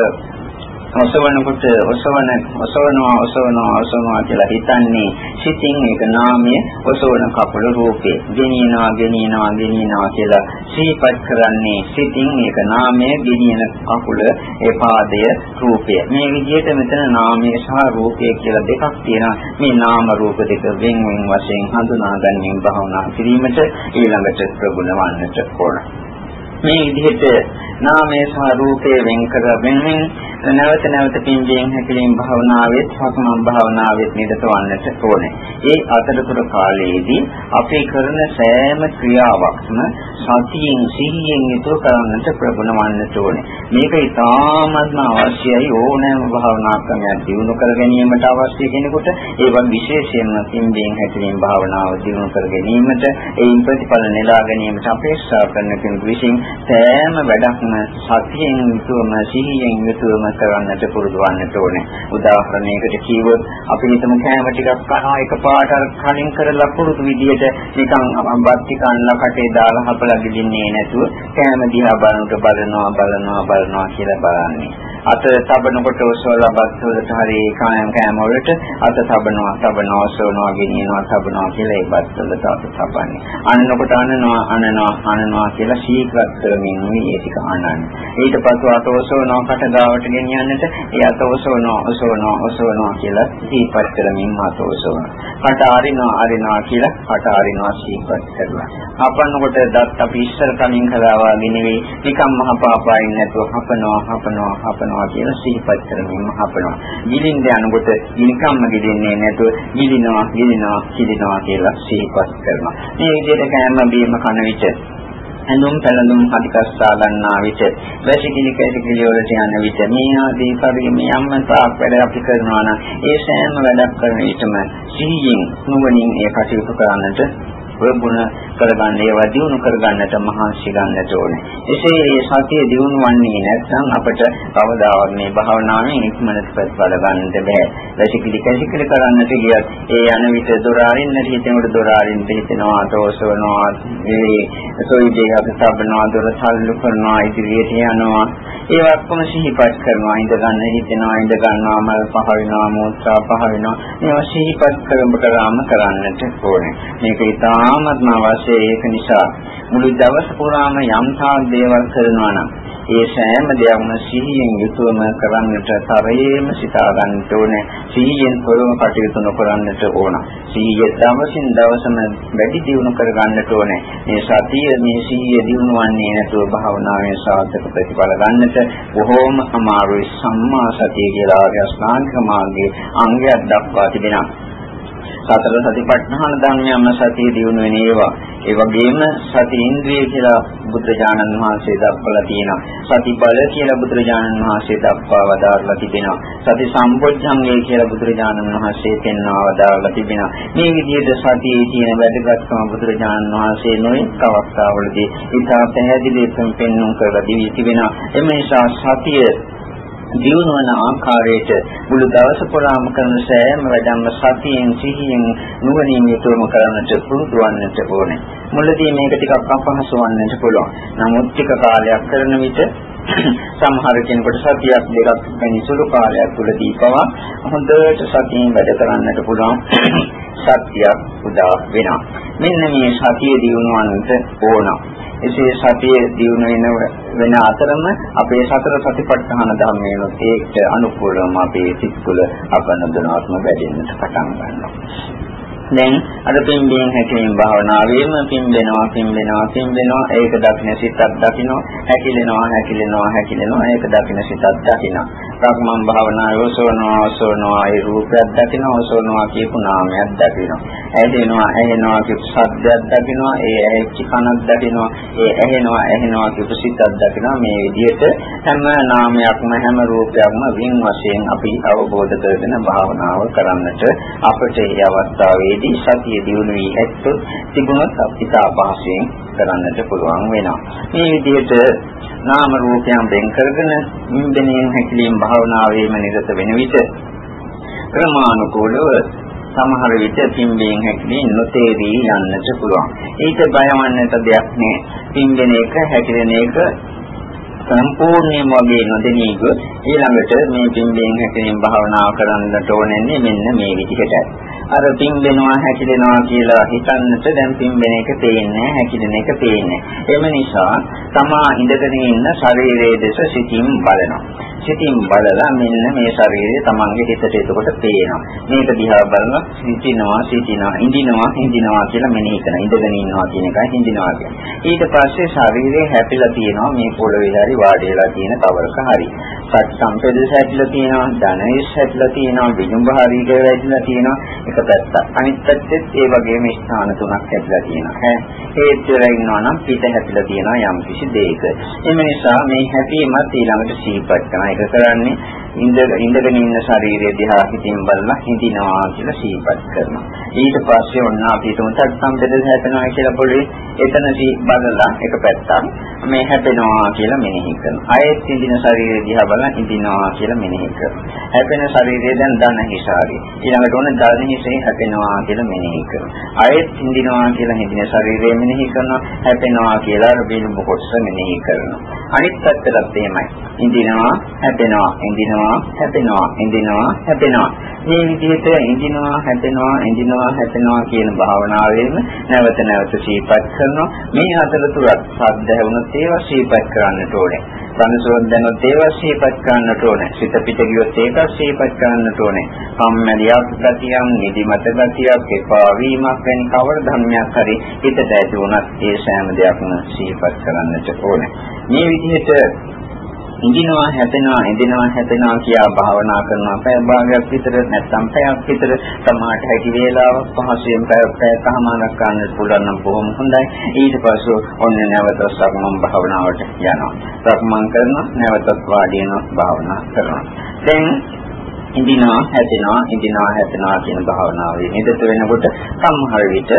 ඔසවනකොට ඔසවන ඔසවනවා ඔසවනවා ඔසවනවා කියලා හිතන්නේ සිතින් ඒක නාමය ඔසවන කපල රූපේ. ගෙනියනවා ගෙනියනවා ගෙනියනවා කියලා සිහිපත් කරන්නේ සිතින් ඒක නාමය ගෙනියන කකුල ඒ පාදය රූපය. මේ විදිහට මෙතන නාමය සහ රූපය කියලා දෙකක් තියෙනවා. මේ නාම රූප දෙක වෙන් වෙන වශයෙන් හඳුනා ගැනීම භාවනා කිරීමට ඊළඟට ප්‍රගුණ වන්නට ඕන. මේ විදිහට නාමයේ සහ රූපයේ වෙන් කර වෙනින් නැවත නැවත පින්ජයෙන් හැකලින් භාවනාවෙත් සක්මන් භාවනාවෙත් නිරත වන්නට ඕනේ. ඒ අතරතුර කාලයේදී අපි කරන සෑම ක්‍රියාවක්ම සතියෙන් සිහියෙන් යුතුව කරන්නට ප්‍රගුණ වන්නට ඕනේ. මේක ඉතාමත්ම අවශ්‍යයි ඕනෑම භාවනා ක්‍රමයක් දිනු කර ගැනීමට අවශ්‍ය කෙනෙකුට ඒවත් විශේෂයෙන්ම පින්ජයෙන් හැකලින් භාවනාව දිනු කර ගැනීමට ඒයින් ප්‍රතිඵල නෙලා ගැනීමට අපේක්ෂා කරන කෙනෙකු විසින් සෑම වැඩක්ම සතියෙන් යුතුවම සිහියෙන් යුතුවම කරන්නට පුරුදු වන්නට ඕනේ. උදාහරණයකට කිව්වොත් අපි හිතමු කෑම ටිකක් කනවා එකපාරට අර කලින් කරලා පුරුදු විදියට නිකන් බත් ටික අන්නලා කටේ දාලා හපලා ගිලින්නේ නැතුව කෑම දිහා බලනකොට බලනවා බලනවා බලනවා කියලා බලන්නේ. අත තබනකොට ඔසවලා බත් වලට හරි කායම් කෑම වලට අත තබනවා තබනවා ඔසවනවා ගෙනියනවා තබනවා කියලා ඒ බත් වලට අත තබන්නේ. අන්නකොට අනනවා අනනවා අනනවා කියලා ශීඝ්‍ර කරමින් මේ ටික අනන්නේ. ඊට පස්ව අත ඔසවනවා කට ගාවට ගෙනියන්නට ඒ අත ඔසවනවා ඔසවනවා ඔසවනවා කියලා සිහිපත් කරමින් අත ඔසවනවා. කට අරිනවා අරිනවා කියලා කට අරිනවා සිහිපත් කරනවා. හපන්නකොට දත් අපි ඉස්සර කලින් කළා වගේ නෙවෙයි නිකම් මහ පාපායින් නැතුව හපනවා හපනවා හපනවා කියලා සිහිපත් කරමින් හපනවා. ගිලින්ද යනකොට නිකම්ම ගිලින්නේ නැතුව ගිලිනවා ගිලිනවා කිලිනවා කියලා සිහිපත් කරනවා. මේ විදිහට කෑම බීම කන විට ඇඳුම් පැළඳුම් අධිකස්සා ගන්නා විට වැසිකිලි කැසිකිලි වලට යන විට මේ ආදී පරිමේ යම්ම තාක් වැඩ අපි කරනවා නම් ඒ සෑම වැඩක් කරන විටම සිහියෙන් නුවණින් ඒ කටයුතු කරන්නට ප්‍රගුණ කරගන්න ඒවා දිනු කරගන්නට මහන්සි ගන්නට ඕනේ. එසේ මේ සතිය දිනු වන්නේ නැත්නම් අපිට කවදාවත් මේ භාවනාවෙන් ඉක්මනට ප්‍රතිඵල ගන්නට බෑ. වැසිකිලි කැසිකිලි කරන්නට ගියත් ඒ යන විට දොර අරින්නට හිතෙනකොට දොර අරින්න හිතෙනවා, තෝසවනවා, ඒ සොයිදේ අපි සබනවා, දොර සල්ලු කරනවා, ඉදිරියට යනවා. ඒ ඔක්කොම සිහිපත් කරනවා, ඉඳ ගන්න හිතෙනවා, ඉඳ ගන්නවා, මල් පහ වෙනවා, මූත්‍රා පහ වෙනවා. මේවා සිහිපත් කරඹ කරාම කරන්නට ඕනේ. මේක ඉතා ඉතාමත්ම අවශ්‍යයි ඒක නිසා මුළු දවස පුරාම යම් තාක් දේවල් කරනවා නම් ඒ සෑම දෙයක්ම සිහියෙන් යුතුවම කරන්නට තරයේම සිතා ගන්නට ඕනේ. සිහියෙන් තොරව කටයුතු නොකරන්නට ඕන. සිහිය දවසින් දවසම වැඩි දියුණු කර ගන්නට ඕනේ. මේ සතිය මේ සිහිය දියුණු වන්නේ නැතුව භාවනාවේ සාර්ථක ප්‍රතිඵල ගන්නට බොහෝම අමාරුයි. සම්මා සතිය කියලා ආර්ය අෂ්ටාංගික මාර්ගයේ අංගයක් දක්වා තිබෙනවා. සතර සතිපට්ඨාන ධර්මයන්ම සතිය දිනු වෙන ඒවා. ඒ වගේම සති ඉන්ද්‍රිය කියලා බුදුරජාණන් වහන්සේ දක්වලා තියෙනවා. සති බල කියලා බුදුරජාණන් වහන්සේ දක්වා වදාරලා තිබෙනවා. සති සම්පොච්චංගය කියලා බුදුරජාණන් වහන්සේ පෙන්වා වදාරලා තිබෙනවා. මේ විදිහට සතියේ තියෙන වැදගත්කම බුදුරජාණන් වහන්සේ නොයෙක් අවස්ථාවලදී ඉතා පැහැදිලිවම පෙන්වුම් කරලා දී තිබෙනවා. එම නිසා සතිය දියුණුවන ආකාරයට මුළු දවස පුරාම කරන සෑම වැඩම සතියෙන් සිහියෙන් නුවණින් යුතුවම කරන්නට පුරුදු වන්නට ඕනේ. මුලදී මේක ටිකක් අපහසු වන්නට පුළුවන්. නමුත් ටික කාලයක් කරන විට සමහර කෙනෙකුට සතියක් දෙකක් වැනි සුළු කාලයක් තුළදී පවා හොඳට සතියෙන් වැඩ කරන්නට පුළුවන්. සත්‍යයක් උදා වෙනවා. මෙන්න මේ සතිය දියුණුවන්නට ඕන. එසේ සතිය දියුණු වෙන වෙන අතරම අපේ සතර සතිපට්ඨාන ධර්මයනොත් ඒකට අනුකූලවම අපේ සිත් තුළ අපනදනාත්ම වැඩෙන්නට පටන් ගන්නවා. දැන් අර පින්බෙන් හැකීම් භාවනාවෙම පින්බෙනවා පින්බෙනවා පින්බෙනවා ඒක දකින්න සිතක් දකින්න හැකිලෙනවා හැකිලෙනවා හැකිලෙනවා. ඒක දකින්න සිතක් දකින්න ප්‍රඥාම් භාවනාවේ ඔසවනවා ඔසවනවා ඒ රූපයක් දකින්න ඔසවනවා කියපු නාමයක් දකින්න ඇහෙනවා ඇහෙනවා කියපු ශබ්දයක් දකින්න ඒ ඇහිච්ච කනක් දකින්න ඒ ඇහෙනවා ඇහෙනවා කියපු සිතක් දකින්න මේ විදිහට හැම නාමයක්ම හැම රූපයක්ම වින් වශයෙන් අපි අවබෝධ කරගෙන භාවනාව කරන්නට අපට මේ අවස්ථාවේදී සතිය දියුණු වී ඇත්තොත් තිබුණොත් අපිට අපහසුයෙන් කරන්නට පුළුවන් වෙනවා මේ විදිහට නාම රූපයන් වෙන් කරගෙන ඉන්දනයෙන් හැකලීම් භාවනාවේම නිරත වෙන විට ක්‍රමානුකූලව සමහර විට පිම්බෙන් හැකලී නොතේරී යන්නට පුළුවන්. ඒක බයවන්නට දෙයක් නෑ. පිම්බෙන එක හැකිලෙන එක සම්පූර්ණයෙන්ම වගේ නොදෙනී ගොස් ඊළඟට මේ පිම්බෙන් හැකලීම් භාවනාව කරන්නට ඕනේ මෙන්න මේ විදිහටයි. අර පිම්බෙනවා හැකිලෙනවා කියලා හිතන්නට දැන් පිම්බෙන එක පේන්නේ හැකිලෙන එක පේන්නේ. එම නිසා තමා ඉඳගෙන ඉන්න ශරීරයේ දෙස සිතින් බලනවා. සිතින් බලලා මෙන්න මේ ශරීරය තමන්ගේ හිතට එතකොට පේනවා. මේක දිහා බලලා සිතිනවා සිතිනවා ඉඳිනවා හිඳිනවා කියලා මෙනෙහි කරන. ඉඳගෙන ඉන්නවා කියන එකයි හිඳිනවා කියන්නේ. ඊට පස්සේ ශරීරය හැපිලා තියෙනවා මේ පොළවේ හරි වාඩි වෙලා තියෙන කවරක හරි. සත් සම්පේදස හැපිලා තියෙනවා, ධනේශ හැපිලා තියෙනවා, විදුම්බ හරි කියලා තියෙනවා. එක පැත්තක්. අනිත් පැත්තෙත් ඒ වගේම ස්ථාන තුනක් හැදලා තියෙනවා. හේතු වෙලා ඉන්නවා නම් පිට හැදලා තියෙනවා යම් කිසි දෙයක. එම නිසා මේ හැපීමත් ඊළඟට සීපත් කරන එක කරන්නේ ඉඳ ඉඳගෙන ඉන්න ශරීරය දිහා හිතින් බලලා හිඳිනවා කියලා සීපත් කරනවා. ඊට පස්සේ ඔන්න අපි තුන්ටත් සම්බෙද හැපෙනවා කියලා පොළේ එතනදී බලලා එක පැත්තක් මේ හැපෙනවා කියලා මෙනෙහි කරනවා. ආයෙත් හිඳින ශරීරය දිහා බලලා හිඳිනවා කියලා මෙනෙහි කරනවා. හැපෙන ශරීරය දැන් දන හිසාරි. ඊළඟට ඔන්න දන හිසේ හැපෙනවා කියලා මෙනෙහි කරනවා. ආයෙත් හිඳිනවා කියලා හිඳින ශරීරය මෙනෙහි කරනවා. හැපෙනවා කියලා බිලුඹ කොටස මෙනෙහි කරනවා. අනිත් පැත්තටත් එහෙමයි. හිඳිනවා හැපෙනවා ඉඳිනවා හැපෙනවා ඉඳිනවා හැපෙනවා මේ විදිහට ඉඳිනවා හැපෙනවා ඉඳිනවා හැපෙනවා කියන භාවනාවෙම නැවත නැවත සිහිපත් කරනවා. මේ අතරතුරත් සද්ද හැවුනොත් ඒවා සිහිපත් කරන්නට ඕනේ. සංසෝධ දැනොත් ඒවා සිහිපත් කරන්නට ඕනේ. සිත පිට ගියොත් ඒක සිහිපත් කරන්නට ඕනේ. කම්මැලියක් ගතියක් නිදිමත ගතියක් එපා වීමක් වැනි කවර ධර්මයක් හරි හිතට ඇති වුණත් ඒ සෑම දෙයක්ම සිහිපත් කරන්නට ඕනේ. මේ විදිහට ඉඳිනවා හැදෙනවා ඉඳිනවා හැදෙනවා කියා භාවනා කරනවා. පැය භාගයක් විතර නැත්නම් පැයක් විතර සමාහට හැකි වේලාවක් පහසුවෙන් පැය පැයකමාරක් ගන්න පුළුවන් නම් බොහොම හොඳයි. ඊට පස්සේ ඔන්න නැවත සක්මන් භාවනාවට යනවා. සක්මන් කරනවා නැවතත් වාඩි වෙනවා භාවනා කරනවා. දැන් ඉඳිනවා හැදෙනවා ඉඳිනවා හැදෙනවා කියන භාවනාවේ නිරත වෙනකොට සම්හර විට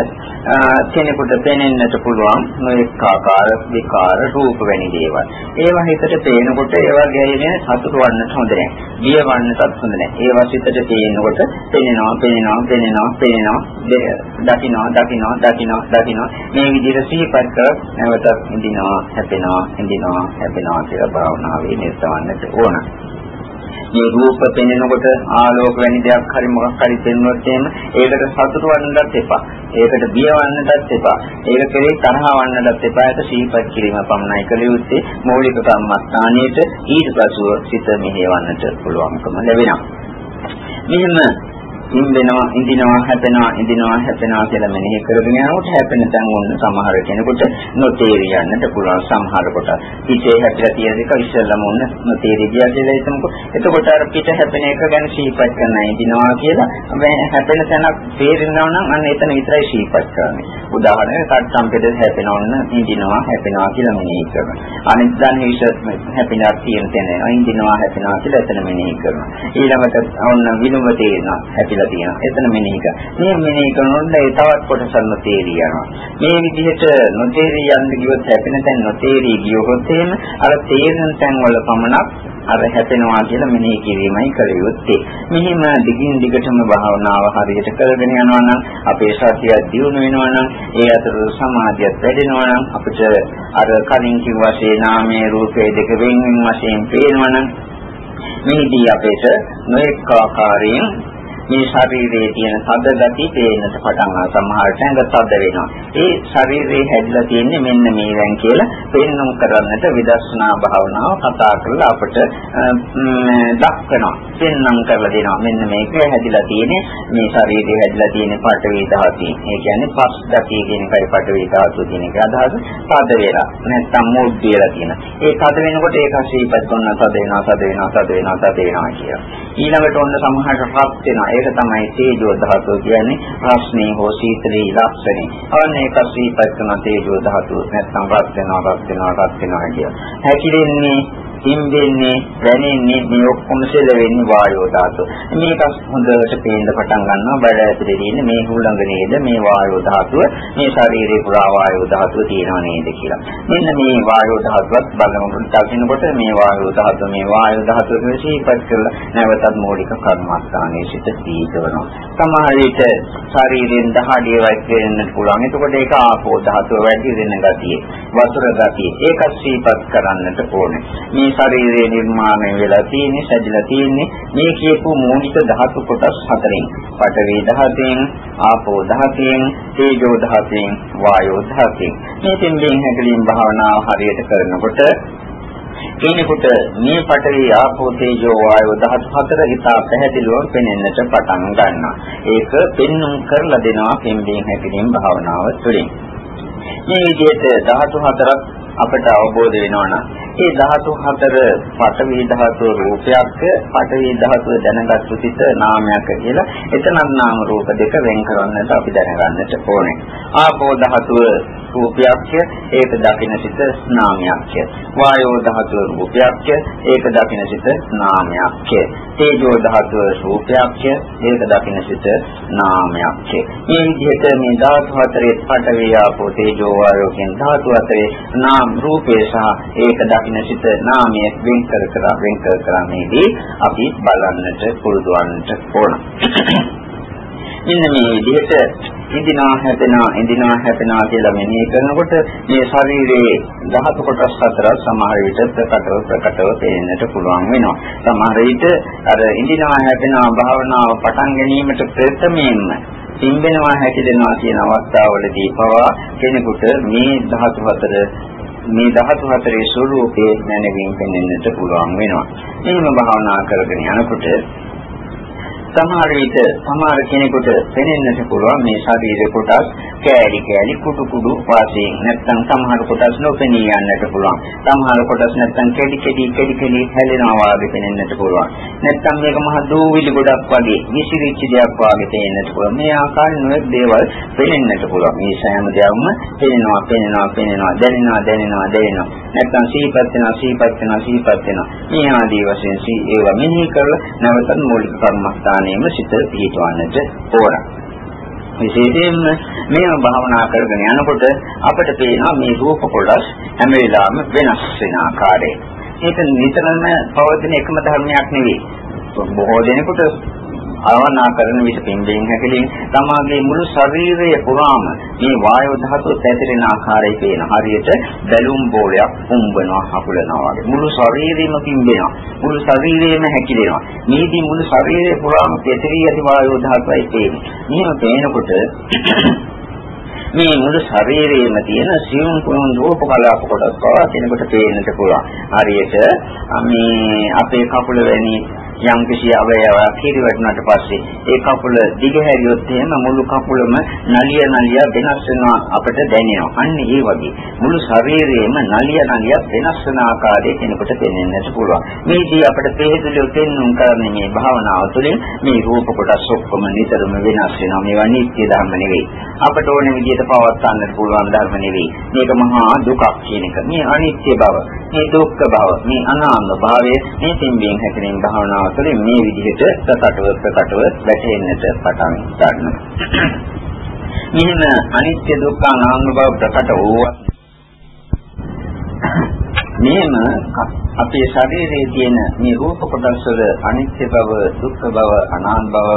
කෙනෙකුට පෙනෙන්නට පුළුවන් නොඑක ආකාර විකාර රූප වැනි දේවල්. ඒවා හිතට පේනකොට ඒවා ගැයෙන්නේ සතුට වන්නට හොඳ නැහැ. බිය වන්නටත් හොඳ නැහැ. ඒවා හිතට පේනකොට පෙනෙනවා පෙනෙනවා පෙනෙනවා පෙනෙනවා දකින්නවා දකින්නවා දකින්නවා දකින්නවා මේ විදිහට සිහිපත් කර නැවතත් ඉඳිනවා හැදෙනවා ඉඳිනවා හැදෙනවා කියලා භාවනාවේ නිරත වන්නට ඕන. මේ රූප පෙනෙනකොට ආලෝක වැනි දෙයක් හරි මොකක් හරි පෙන්වුවොත් එහෙම ඒකට සතුට වන්නත් එපා. ඒකට බිය වන්නත් එපා. ඒක කෙරේ තරහ වන්නත් එපා. ඒක සීපත් කිරීම පමණයි කළ යුත්තේ මৌলিক කර්මස්ථානයේට ඊට පසුව සිත මෙහෙවන්නට පුළුවන්කම ලැබෙනවා. මෙහෙම ඉන්දෙනවා ඉඳිනවා හැපෙනවා ඉඳිනවා හැපෙනවා කියලා මෙනෙහි කරගෙන යනකොට හැපෙන තැන් වුණ සමහර කෙනෙකුට නොතේරිය යන්නට පුළුවන් සමහර කොට. පිටේ හැපිලා තියෙන එක ඉස්සෙල්ලම වුණ නොතේරිය කියලා හිතමුකෝ. එතකොට අර පිට හැපෙන එක ගැන සිහිපත් කරන ඉඳිනවා කියලා මේ හැපෙන තැනක් තේරෙනවා නම් අන්න එතන විතරයි සිහිපත් කරන්නේ. උදාහරණයක් කට්ටම් පිට හැපෙනවා නම් ඉඳිනවා හැපෙනවා කියලා මෙනෙහි කරනවා. අනිත් දන් හිස හැපෙනවා කියන තැන ඉඳිනවා හැපෙනවා කියලා එතන මෙනෙහි කරනවා. ඊළඟට ඔන්න විනුම තේරෙනවා හැපිලා කියලා තියෙනවා. එතන මෙනෙහි කර. මේ මෙනෙහි කරනොත් ඒ තවත් කොටසක් නොතේරී යනවා. මේ විදිහට නොතේරී යන්න ගියොත් හැපෙන තැන් නොතේරී ගියොත් එහෙම අර තේරෙන තැන් වල පමණක් අර හැපෙනවා කියලා මෙනෙහි කිරීමයි කළ යුත්තේ. මෙහිම දිගින් දිගටම භාවනාව හරියට කරගෙන යනවා නම් අපේ සතිය දියුණු වෙනවා නම් ඒ අතර සමාධියත් වැඩෙනවා නම් අපිට අර කලින් කිව්වාසේ නාමයේ රූපයේ දෙක වෙන් වෙන වශයෙන් පේනවා නම් මෙහිදී අපේට නොඑක ආකාරයෙන් මේ ශරීරයේ තියෙන සද්ද ගති පේන්නට පටන් ගන්නවා. සමහර තැනක සද්ද වෙනවා. ඒ ශරීරයේ හැදිලා තියෙන්නේ මෙන්න මේවෙන් කියලා පෙන්වුම් කරන්නට විදර්ශනා භාවනාව කතා කරලා අපට දක්වනවා. පෙන්වම් කරලා දෙනවා. මෙන්න මේක හැදිලා තියෙන්නේ මේ ශරීරයේ හැදිලා තියෙන පඨවි ධාතුයි. ඒ කියන්නේ පස් ගතිය කියන එකයි පඨවි ධාතුව කියන එක අදහස. සද්ද වේලා. නැත්තම් මෝඩ් කියලා කියන. ඒ සද්ද වෙනකොට ඒක ශීපත් කරන සද්ද වෙනවා, සද්ද වෙනවා, සද්ද වෙනවා, සද්ද වෙනවා කියලා. ඊළඟට ඔන්න සමහරට රත් වෙනවා. ඒක තමයි තේජෝ ධාතුව කියන්නේ රස්නේ හෝ සීතලේ ලක්ෂණේ. අන්න ඒක සීපත් කරන තේජෝ ධාතුව නැත්නම් රත් වෙනවා රත් වෙනවා රත් වෙනවා කිය. හැකිලෙන්නේ ඉම්බෙන්නේ දැනෙන්නේ මේ ඔක්කොම සෙල වෙන්නේ වායෝ ධාතුව. මේක හොඳට පේන්න පටන් ගන්නවා බඩ ඇතුලේ තියෙන මේ හුළඟ නේද මේ වායෝ ධාතුව මේ ශරීරේ පුරා වායෝ ධාතුව තියෙනව නේද කියලා. මෙන්න මේ වායෝ ධාතුවත් බලනකොට දකින්නකොට මේ වායෝ ධාතුව මේ වායෝ ධාතුව කියලා සිහිපත් කරලා නැවතත් මූලික කර්මස්ථානයේ සිට දීතවනවා. සමහර විට ශරීරයෙන් දහඩිය වයිත් වෙන්නත් පුළුවන්. එතකොට ඒක ආපෝ ධාතුව වැඩි වෙන ගතිය. වතුර ගතිය. ඒකත් සිහිපත් කරන්නට ඕනේ. මේ ශරීරයේ නිර්මාණය වෙලා තියෙන්නේ, සැදිලා තියෙන්නේ මේ කියපු මූලික ධාතු කොටස් හතරෙන්. පඨවි ධාතයෙන්, ආපෝ ධාතයෙන්, තේජෝ ධාතයෙන්, වායෝ ධාතයෙන්. මේ දෙන්නෙන් හැකලින් භාවනාව හරියට කරනකොට කෙනෙකුට මේ පඨවි ආපෝ තේජෝ වායෝ ධාතු හතර ඉතා පැහැදිලිව පෙනෙන්නට පටන් ගන්නවා. ඒක පෙන්눔 කරලා දෙනවා පෙන්බෙන් හැකලින් භාවනාව තුළින්. මේ විදිහට ධාතු හතරක් අපට අවබෝධ වෙනවා නම් ඒ ධාතු හතර පඨවි ධාතු රූපයක් පඨවි ධාතුව දැනගත්තු සිට නාමයක් කියලා එතනත් නාම රූප දෙක වෙන් කරන්නට අපි දැනගන්නට ඕනේ. ආපෝ ධාතුව රූපයක් ඒක දකින්න සිට නාමයක්. වායෝ ධාතුව රූපයක් ඒක දකින්න සිට නාමයක්. තේජෝ ධාතුව රූපයක් ඒක දකින්න සිට නාමයක්. මේ විදිහට මේ ධාතු හතරේ පඨවි ආපෝ තේජෝ වායෝ කියන ධාතු හතරේ නාම රූපේ සහ ඒක දකින්න සිට නාමය වෙන් කර කර වෙන් කර කර මේදී අපි බලන්නට පුරුදු වන්නට ඕන මෙන්න මේ විදිහට ඉඳිනා හැපෙනා ඉඳිනා හැපෙනා කියලා මෙනෙහි කරනකොට මේ ශරීරයේ ධාතු කොටස් හතර සමහර විට ප්‍රකටව ප්‍රකටව පේන්නට පුළුවන් වෙනවා. සමහර විට අර ඉඳිනා හැපෙනා භාවනාව පටන් ගැනීමට ප්‍රථමයෙන්ම තින්බෙනවා හැකිදෙනවා කියන අවස්ථාවවලදී පවා කෙනෙකුට මේ ධාතු හතර මේ ධාතු හතරේ ස්වરૂපයේ නැනවීම පෙන්වන්නට පුළුවන් වෙනවා. එහෙම භාවනා කරගෙන යනකොට සමහර විට සමහර කෙනෙකුට දැනෙන්නට පුළුවන් මේ ශරීර කොටස් කෑලි කෑලි කුඩු කුඩු වාසයෙන් නැත්නම් සමහර කොටස් නොපෙනී යන්නට පුළුවන්. සමහර කොටස් නැත්නම් කෙඩි කෙඩි කෙඩි කෙඩි හැලෙනවා වගේ පෙනෙන්නට පුළුවන්. නැත්නම් මේක මහ දූවිලි ගොඩක් වගේ විසිරිච්ච දෙයක් වගේ පේන්නට පුළුවන්. මේ ආකාරයෙන් නොයෙක් දේවල් පෙනෙන්නට පුළුවන්. මේ සෑම දෙයක්ම පෙනෙනවා පෙනෙනවා පෙනෙනවා දැනෙනවා දැනෙනවා දැනෙනවා. නැත්නම් සීපත් වෙනවා සීපත් වෙනවා සීපත් වෙනවා. මේ ආදී වශයෙන් සී ඒවා මෙනෙහි කරලා නැවතත් මූලික කර්මස්ථාන ස්ථානයේම සිත පිහිටවන්නට ඕන. විශේෂයෙන්ම මේව භාවනා කරගෙන යනකොට අපිට පේනවා මේ රූප කොටස් හැම වෙලාවෙම වෙනස් වෙන ආකාරය. ඒක නිතරම පවතින එකම ධර්මයක් නෙවෙයි. බොහෝ දෙනෙකුට භාවනා කරන විට පින්බෙන් හැකලින් තමාගේ මුළු ශරීරය පුරාම මේ වායු ධාතුව පැතිරෙන ආකාරය පේන හරියට බැලුම් බෝලයක් පුම්බනවා හකුලනවා වගේ. මුළු ශරීරෙම පින්බෙනවා මුළු ශරීරයම හැකිලෙනවා. මේදී මුළු ශරීරය පුරාම පැතිරී ඇති වායු ධාතුවයි පේන්නේ. මෙහෙම පේනකොට මේ මුළු ශරීරයේම තියෙන සියුම් කුණු රූප කලාප කොටස් පවා කෙනෙකුට පේන්නට පුළුවන්. හරියට මේ අපේ කකුල වැනි යම් කිසි අවයවයක් හිරිවැටුණාට පස්සේ ඒ කකුල දිගහැරියොත් එහෙම මුළු කකුලම නලිය නලිය වෙනස් වෙනවා අපිට දැනෙනවා. අන්න ඒ වගේ මුළු ශරීරයේම නලිය නලිය වෙනස් වෙන ආකාරයේ කෙනෙකුට පේනෙන්නට පුළුවන්. මේදී අපිට පැහැදිලිව පෙන්වුම් කරන්නේ මේ භාවනාව තුළින් මේ රූප කොටස් ඔක්කොම නිතරම වෙනස් වෙනවා. මේවා නිත්‍ය ධර්ම නෙවෙයි. අපට ඕන විදිහට පවත්වන්නට පුළුවන් ධර්ම නෙවෙයි. මේක මහා දුකක් කියන එක. මේ අනිත්‍ය බව, මේ දුක්ඛ බව, මේ අනාත්ම භාවය මේ තින්බියෙන් හැකෙනින් භාවනාව තුළින් මේ විදිහට ප්‍රකටව ප්‍රකටව වැටෙන්නට පටන් ගන්නවා. මෙන්න අනිත්‍ය දුක්ඛ අනාත්ම බව ප්‍රකට වූවා. මෙහෙම අපේ ශරීරයේ තියෙන මේ රූප කොටස් වල අනිත්‍ය බව, දුක්ඛ බව, අනාත්ම බව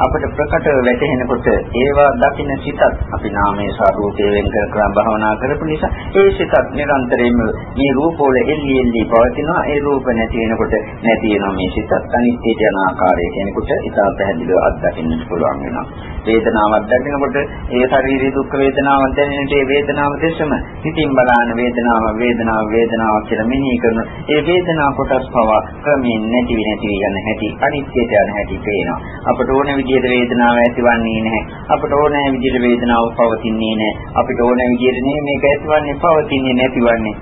අපිට ප්‍රකටව වැටහෙනකොට ඒවා දකින්න සිතත් අපි නාමයේ ස්වરૂපයේ වෙන් කර කර භවනා කරපු නිසා ඒ සිතත් නිරන්තරයෙන්ම මේ රූප වල එල්ලි එල්ලි පවතිනවා. ඒ රූප නැති වෙනකොට නැති වෙනවා මේ සිතත් අනිත්‍යයට යන ආකාරය කෙනෙකුට ඉතා පැහැදිලිව අත්දකින්න පුළුවන් වෙනවා. වේදනාවක් දැනෙනකොට ඒ ශාරීරික දුක් වේදනාවක් දැනෙනට ඒ වේදනාව දෙසම හිතින් බලන වේදනාව වේදනාව වේදනාවක් කියලා මෙනෙහි කරන ඒ වේදනා කොටස් පවා ක්‍රමයෙන් නැති වී නැති යන හැටි අනිත්‍යයට යන හැටි පේනවා. අපට ඕන විදිහට වේදනාව ඇතිවන්නේ නැහැ. අපට ඕන විදිහට වේදනාව පවතින්නේ නැහැ. අපිට ඕන විදිහට මේක ඇතිවන්නේ පවතින්නේ නැතිවන්නේ.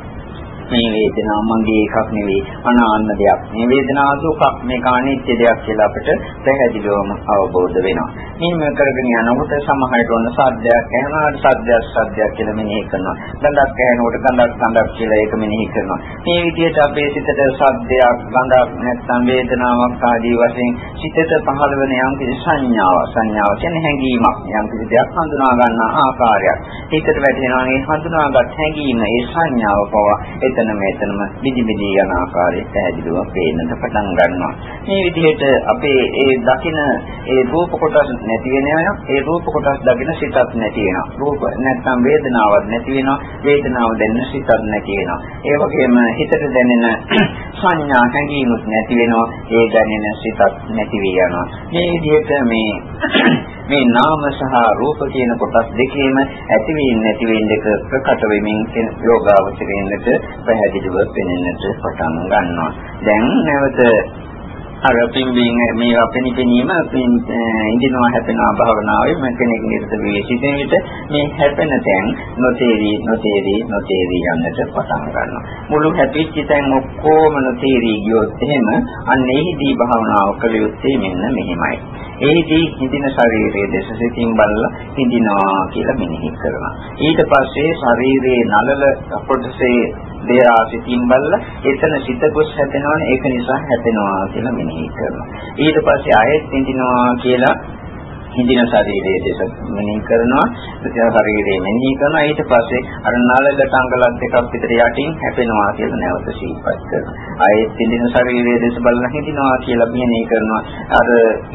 මේ වේදනාව මගේ එකක් නෙවෙයි අනාත්ම දෙයක්. මේ වේදනාව දුකක් මේක අනිත්‍ය දෙයක් කියලා අපිට පැහැදිලිවම අවබෝධ වෙනවා. මෙන්න කරගෙන යනකොට සමහරට වුණ සද්දයක් ඇහෙනාට සද්දයක් සද්දයක් කියලා මෙනෙහි කරනවා. ගඳක් ඇහෙනකොට ගඳක් ගඳක් කියලා ඒක මෙනෙහි කරනවා. මේ විදිහට අපේ සිතට සද්දයක් ගඳක් නැත්නම් වේදනාවක් ආදී වශයෙන් සිතට පහළ වෙන යම් කිසි සංඥාවක් සංඥාව කියන්නේ හැඟීමක් යම් කිසි දෙයක් හඳුනා ගන්න ආකාරයක්. ඒකට වැටෙනවා මේ හඳුනාගත් හැඟීම ඒ සංඥාව පවා එතන මෙතනම විදි විදි යන ආකාරය පැහැදිලිව පේන්නට පටන් ගන්නවා. මේ විදිහට අපේ ඒ දකින ඒ රූප කොටස් නැති වෙනවා. ඒ රූප කොටස් දකින සිතත් නැති වෙනවා. රූප නැත්නම් වේදනාවක් නැති වෙනවා. වේදනාව දැනෙන සිතත් නැති වෙනවා. ඒ වගේම හිතට දැනෙන සංඥා හැඟීමුත් නැති වෙනවා. ඒ දැනෙන සිතත් නැති වී යනවා. මේ විදිහට මේ මේ නාම සහ රූප කියන කොටස් දෙකේම ඇතිවීම නැතිවීම දෙක ප්‍රකට වෙමින් යෝගාවචරයෙන්ට පැහැදිලිව පෙනෙන්නට පටන් ගන්නවා. දැන් නැවත අර පිම්බීම මේවා පෙනිපෙනීම ඉඳිනවා හැපෙනවා භාවනාවේ මම කෙනෙක් නිරත වී සිටින විට මේ හැපෙන තැන් නොතේරි නොතේරි නොතේරි යන්නට පටන් ගන්නවා. මුළු හැපිච්ච තැන් ඔක්කොම නොතේරි ගියොත් එහෙම අන්න එහිදී භාවනාව කළ යුත්තේ මෙන්න මෙහිමයි. එහිදී හිඳින ශරීරයේ දෙස සිතින් බලලා හිඳිනවා කියලා මෙනෙහි කරනවා. ඊට පස්සේ ශරීරයේ නලල කොටසේ දේරා සිතින් බලලා එතන සිත ගොස් හැපෙනවනේ ඒක නිසා හැපෙනවා කියලා මෙනෙහි කරනවා. ඊට පස්සේ ආයෙත් හිඳිනවා කියලා හිඳින ශරීරයේ දේශ මෙනෙහි කරනවා ප්‍රතිහා ශරීරයේ මෙනෙහි කරනවා. ඊට පස්සේ අර නලල තංගලක් දෙකක් විතර යටින් හැපෙනවා කියලා නැවත සිහිපත් කරනවා. ආයෙත් හිඳින ශරීරයේ දේශ බලලා හිඳිනවා කියලා මෙනෙහි කරනවා. අර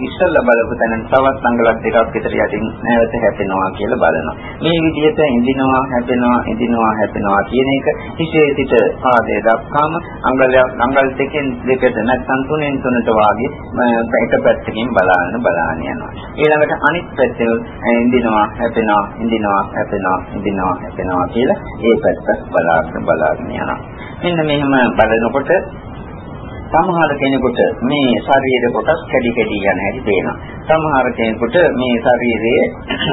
ඉස්සල්ල බලපු තැන තවත් අංගලක් දෙකක් විතර යටින් නැවත හැපෙනවා කියලා බලනවා. මේ විදිහට හිඳිනවා හැපෙනවා හිඳිනවා හැපෙනවා කියන එක හිසේ සිට පාදයේ දක්වාම අංගලයක් අංගල් දෙකෙන් දෙකට නැත්නම් තුනෙන් තුනට වාගේ එක පැත්තකින් බලන්න බලන්න යනවා. ඊළඟට අනිත් පැත්තෙන් ඉඳිනවා හැපෙනවා ඉඳිනවා හැපෙනවා ඉඳිනවා හැපෙනවා කියලා ඒ පැත්ත බලාගෙන බලාගෙන යනවා. මෙන්න මෙහෙම බලනකොට සමහර කෙනෙකුට මේ ශරීර කොටස් කැඩි කැඩි යන හැටි පේනවා. සමහර කෙනෙකුට මේ ශරීරයේ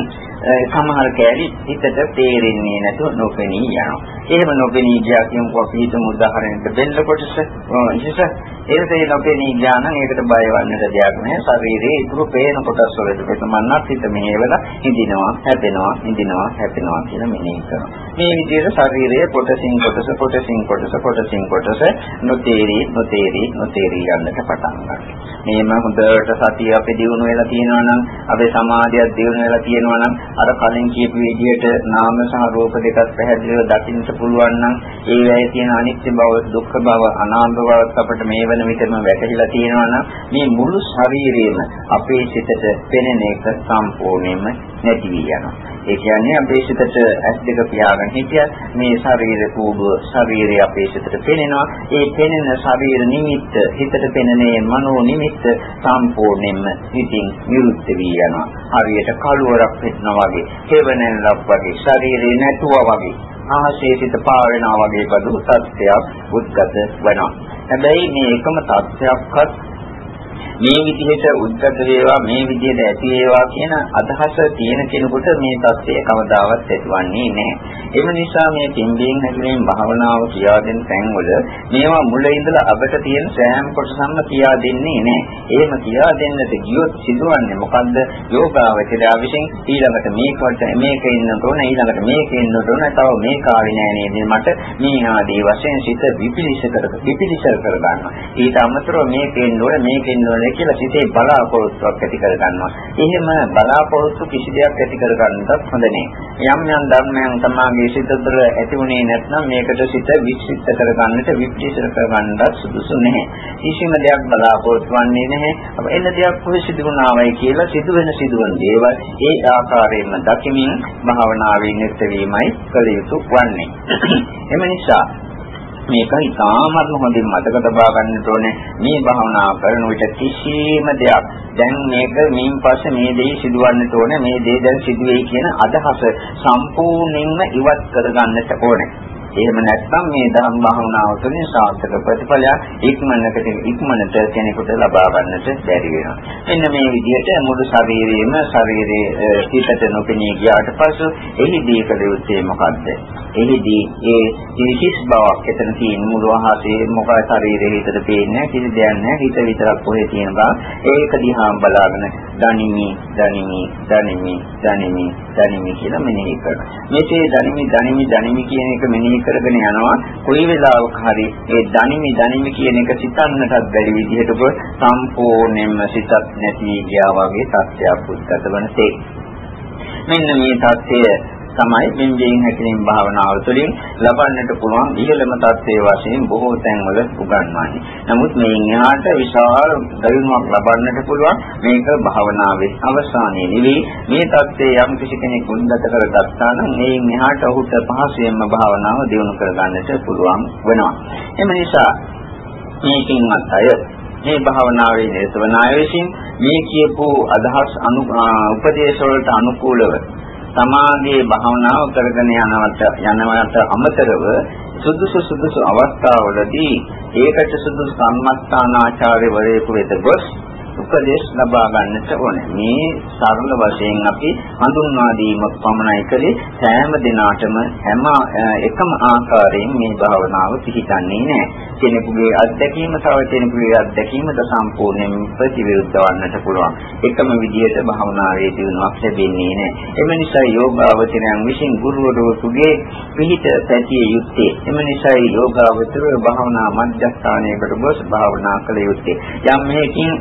සමහර කැලි හිතට තේරෙන්නේ නැතුව නොපෙනී යනවා. එහෙම නොපෙනී ගියා කියමුකෝ අපි හිතමු උදාහරණයක් බෙල්ල කොටස ඉතිස ඒකේ නොපෙනී ගියා නම් ඒකට බය වන්නට දෙයක් නැහැ. ශරීරයේ ඉතුරු පේන කොටස් වලට ප්‍රතමන්නත් හිත මෙහෙवला හිඳිනවා, හැපෙනවා, හිඳිනවා, හැපෙනවා කියලා මෙනෙහි කරනවා. මේ විදිහට ශරීරයේ කොටසින් කොටස, කොටසින් කොටස, කොටසින් කොටස නොතේරි, නොතේරි, නොතේරි යන්නට පටන් ගන්නවා. මේම හොඳට සතිය අපේ දියුණු වෙලා තියෙනවා නම්, අපේ සමාධියක් දියුණු වෙලා තියෙනවා නම් අර කලින් කියපු විදිහට නාම සහ රූප දෙකක් පැහැදිලිව දකින්න පුළුවන් නම් ඒ වෙයි තියෙන අනිත්‍ය බව, දුක්ඛ බව, අනාත්ම බවත් අපිට මේ වෙන විතරම වැටහිලා තියෙනවා නම් මේ මුළු ශරීරයම අපේ සිතට පෙනෙන එක සම්පූර්ණයෙන්ම නැති වී යනවා. ඒ කියන්නේ අපේ සිතට ඇස් දෙක පියාගෙන හිටියත් මේ ශරීර කූඩුව ශරීරය අපේ සිතට පෙනෙනවා. ඒ පෙනෙන ශරීර නිමිත්ත හිතට පෙනෙනේ මනෝ නිමිත්ත සම්පූර්ණයෙන්ම හිතින් නිරුද්ධ වී යනවා. හරියට කළුවරක් පෙන්නනවා වගේ, හේවණෙන්ලක් වගේ, ශරීරේ නැතුවා වගේ. ආශේසිත පාවෙනවා වගේ බඳු සත්‍යයක් උද්ගත වෙනවා. හැබැයි මේ එකම තත්ත්වයක්වත් මේ විදිහට උද්ගත වේවා මේ විදිහට ඇති වේවා කියන අදහස තියෙන කෙනෙකුට මේ தත්ත්වය කවදාවත් ඇතිවන්නේ නැහැ. එම නිසා මේ තින්දීන් හැදීමේ භාවනාව කියා දෙන තැන්වල මේවා මුල ඉඳලා අපට තියෙන සෑම කොටසක්ම කියා දෙන්නේ නැහැ. එහෙම කියා දෙන්නට ගියොත් සිදුවන්නේ මොකද්ද? යෝගාවචරය විසින් ඊළඟට මේකට මේක ඉන්න ඕන ඊළඟට මේක ඉන්න ඕන තව මේ කාලේ නෑ නේද මට මේ ආදී වශයෙන් සිත විපිලිස කර විපිලිස කර ගන්නවා. ඊට අමතරව මේක ඉන්න ඕන මේක ඉන්න ඕන කියලා සිතේ බලාපොරොත්තුවක් ඇති කර ගන්නවා. එහෙම බලාපොරොත්තු කිසි දෙයක් ඇති කර ගන්නවත් හොඳ නෑ. යම් යම් ධර්මයන් තමාගේ සිත තුළ ඇති වුණේ නැත්නම් මේකට සිත විචිත්ත කර ගන්නට විපිලිස කර ගන්නත් සුදුසු නැහැ. කිසිම දෙයක් බලාපොරොත්තු වෙන්නේ නැහැ. අප එන්න දෙයක් කොහේ සිදු වුණාවයි කියලා සිදුවෙන සිදුවන දේවල් ඒ ආකාරයෙන්ම දකිමින් භාවනාවේ නිරත වීමයි කළ යුතු වන්නේ. එම නිසා මේක ඉතාමත්ම හොඳින් මතක තබා ගන්නට ඕනේ. මේ භාවනාව කරන විට කිසිම දෙයක් දැන් මේක මින් පස්සේ මේ දේ සිදුවන්නට ඕනේ මේ දේ දැන් සිදුවේයි කියන අදහස සම්පූර්ණයෙන්ම ඉවත් කර ගන්නට ඕනේ. එහෙම නැත්නම් මේ ධර්ම භාවනාව තුළින් සාර්ථක ප්‍රතිඵලයක් ඉක්මනකට ඉක්මනට කෙනෙකුට ලබා ගන්නට බැරි වෙනවා. මෙන්න මේ විදිහට මුළු ශරීරයේම ශරීරයේ හිතට නොපෙනී ගියාට පසු එහිදී කළ යුත්තේ මොකද්ද? එහිදී ඒ හිස් බවක් එතන තියෙන මුළු අහසේ මොකද ශරීරයේ හිතට පේන්නේ කිසි දෙයක් නැහැ. හිත විතරක් කොහේ තියෙන බව ඒක දිහා බලාගෙන දනිමි දනිමි දනිමි දනිමි දනිමි කියලා මෙනෙහි කරනවා. මෙසේ දනිමි දනිමි දනිමි කියන එක මෙනෙහි කරගෙන යනවා. කොයි වෙලාවක හරි ඒ දනිමි දනිමි කියන එක සිතන්නටත් බැරි විදිහට සම්පූර්ණයෙන්ම සිතක් නැති ගියා වගේ තත්ත්වයක් උද්ගත වනසේ මෙන්න මේ தත්ත්වය තමයි බින්ජයෙන් හැකලින් භාවනාව තුළින් ලබන්නට පුළුවන් ඉහළම තත්ත්වයේ වශයෙන් බොහෝ තැන්වල උගන්වන්නේ. නමුත් මේ ඥාට විශාල දයුණුවක් ලබන්නට පුළුවන් මේක භාවනාවේ අවසානයේ නෙවෙයි මේ தත්ත්වයේ යම් කිසි කෙනෙක් උන්නත කරගත්තා නම් මේ ඥාට ඔහුට පහසුවෙන්ම භාවනාව දියුණු කරගන්නට පුළුවන් වෙනවා. එම නිසා මේකින්වත් අය මේ භාවනාවේ නිරත වන අය විසින් මේ කියපු අදහස් අනු උපදේශ වලට අනුකූලව සමාධියේ භාවනාව කරගෙන යනවට යනවට අමතරව සුදුසු සුදුසු අවස්ථාවලදී ඒකට සුදුසු සම්මස්ථානාචාර්යවරයෙකු වෙත ගොස් උපදේශ ලබා ගන්නට ඕනේ. මේ සරල වශයෙන් අපි හඳුන්වා දීමක් පමණයි කලේ සෑම දිනාටම හැම එකම ආකාරයෙන් මේ භාවනාව පිළිගන්නේ නැහැ. කෙනෙකුගේ අත්දැකීම තව කෙනෙකුගේ අත්දැකීමට සම්පූර්ණයෙන් ප්‍රතිවිරුද්ධ වන්නට පුළුවන්. එකම විදිහට භාවනාවේ දිනුවක් ලැබෙන්නේ නැහැ. එම නිසා යෝගාවචරයන් විසින් ගුරුවරයෙකුගේ පිහිට පැතිය යුත්තේ. එම නිසා යෝගාවචරය භාවනා මධ්‍යස්ථානයකට ගොස් භාවනා කළ යුත්තේ. යම් මේකින්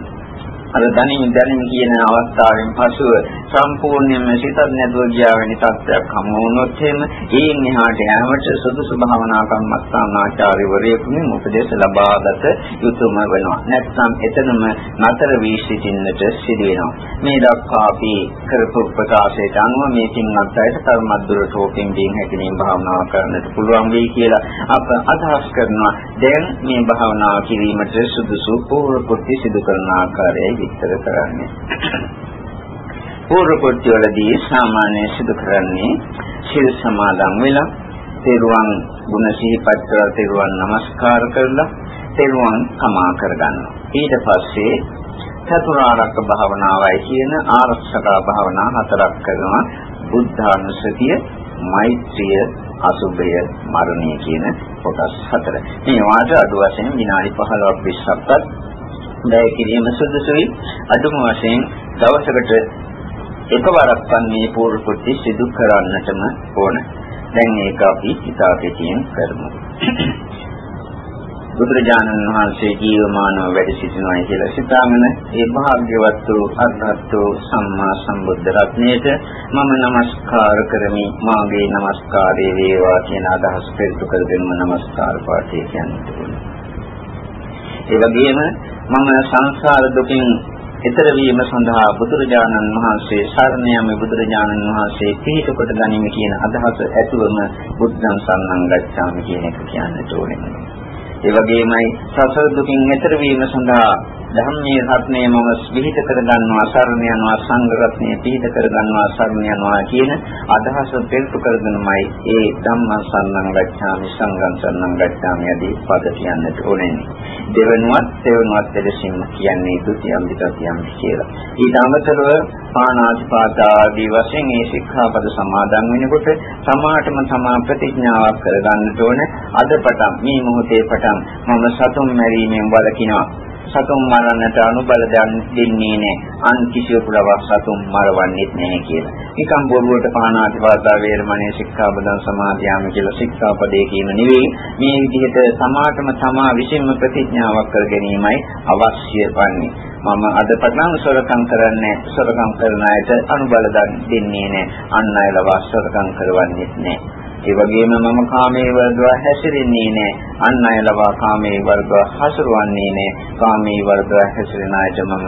අර දැනීම දැනීම කියන අවස්ථාවෙන් පසුව සම්පූර්ණයෙන්ම සිතත් නැතුව ගියා වෙන තත්ත්වයක් හමු වුණොත් එහෙම ඒන් එහාට යෑමට සුදුසු භාවනා කර්මස්ථානාචාර්යවරයෙකුගෙන් උපදෙස් ලබාගත යුතුම වෙනවා. නැත්නම් එතනම නතර වී සිටින්නට සිදු වෙනවා. මේ දක්වා අපි කරපු ප්‍රකාශයට අනුව මේ පින්වත් අයට කර්මද්දුරට ඕකෙන් දීන් හැකීමෙන් භාවනා කරන්නට පුළුවන් වෙයි කියලා අප අදහස් කරනවා. දැන් මේ භාවනා කිරීමට සුදුසු පූර්ව කුටි සිදු කරන ආකාරයයි විස්තර කරන්නේ. පූර්ව කුටි වලදී සාමාන්‍ය සිදු කරන්නේ සිල් සමාදන් වෙලා තෙරුවන් ගුණ සිහිපත් කරලා තෙරුවන් নমස්කාර කරලා තෙරුවන් සමා කරගන්නවා. ඊට පස්සේ චතුරාර්යක භාවනාවයි කියන ආරක්ෂක භාවනා හතරක් කරනවා. බුද්ධානුස්සතිය, මෛත්‍රිය, අසුභය, මරණය කියන කොටස් හතර. මේ වාට අඩු වශයෙන් විනාඩි 15ක් 20ක්වත් වැය කිරීම සුදුසුයි අඩුම වශයෙන් දවසකට එකවරක් පන්නේ පූර්ව කෘති සිදු කරන්නටම ඕන. දැන් ඒක අපි හිතා පිටින් කරමු. බුදුරජාණන් වහන්සේ ජීවමානව වැඩ සිටිනවා කියලා සිතාගෙන ඒ භාග්‍යවත් වූ අරහත් වූ සම්මා සම්බුද්ධ රත්නයට මම নমස්කාර කරමි මාගේ নমස්කාරය වේවා කියන අදහස් පෙරතු කරගෙනම নমස්කාර පාඨය කියන්නේ. ඒ වගේම මම සංසාර දුකින් ඊතර වීම සඳහා බුදුරජාණන් වහන්සේ සරණ යමි බුදුරජාණන් වහන්සේ පිහිට කොට ගනිමි කියන අදහස ඇතුවම බුද්ධං සරණං ගච්ඡාමි කියන එක කියන්නට ඕනේ. ඒ වගේමයි සසර දුකින් ඈතර වීම සඳහා ධම්මයේ රත්නය මම විහිද කර ගන්නවා සරණ යනවා සංඝ රත්නය පිහිද කර ගන්නවා සරණ යනවා කියන අදහස පෙරට කරගෙනමයි ඒ ධම්ම සරණං ගච්ඡාමි සංඝං සරණං ගච්ඡාමි ආදී පද කියන්නට ඕනේ. දෙවනුවත් දෙවනුවත් දෙලසින් කියන්නේ ဒုတိ යම් විතතියම් කියලා. ඊට අමතරව පාණාතිපාත ආදී වශයෙන් මේ ශික්ෂාපද සමාදන් වෙනකොට සමාහටම තමා ප්‍රතිඥාවක් කරගන්නට ඕනේ. අද පටන් මේ මොහොතේ පටන් මම සතුන් මැරීමෙන් වළකිනවා. සතුන් මරන්නට අනුබල දෙන්නේ නැහැ. අන් කිසිවෙකු ලවක් සතුන් මරවන්නේත් නැහැ කියලා. නිකම් බොරුවට පහනාති වාදා වේරමණී ශික්ෂාපදං සමාදියාම කියලා ශික්ෂාපදේ කියන නෙවෙයි. මේ විදිහට සමාතම තමා විසින්ම ප්‍රතිඥාවක් කර ගැනීමයි අවශ්‍ය වන්නේ. මම අද පටන් සොරකම් කරන්නේ සොරකම් කරන අයට අනුබල දෙන්නේ නැහැ. අන් අය ලවා සොරකම් කරවන්නේත් නැහැ. ඒ වගේම මම කාමයේ වර්ධව හැසිරෙන්නේ නැහැ. අන් අය ලබා කාමයේ වර්ධව හසුරවන්නේ නැහැ. කාමයේ වර්ධව හැසිරෙන අයට මම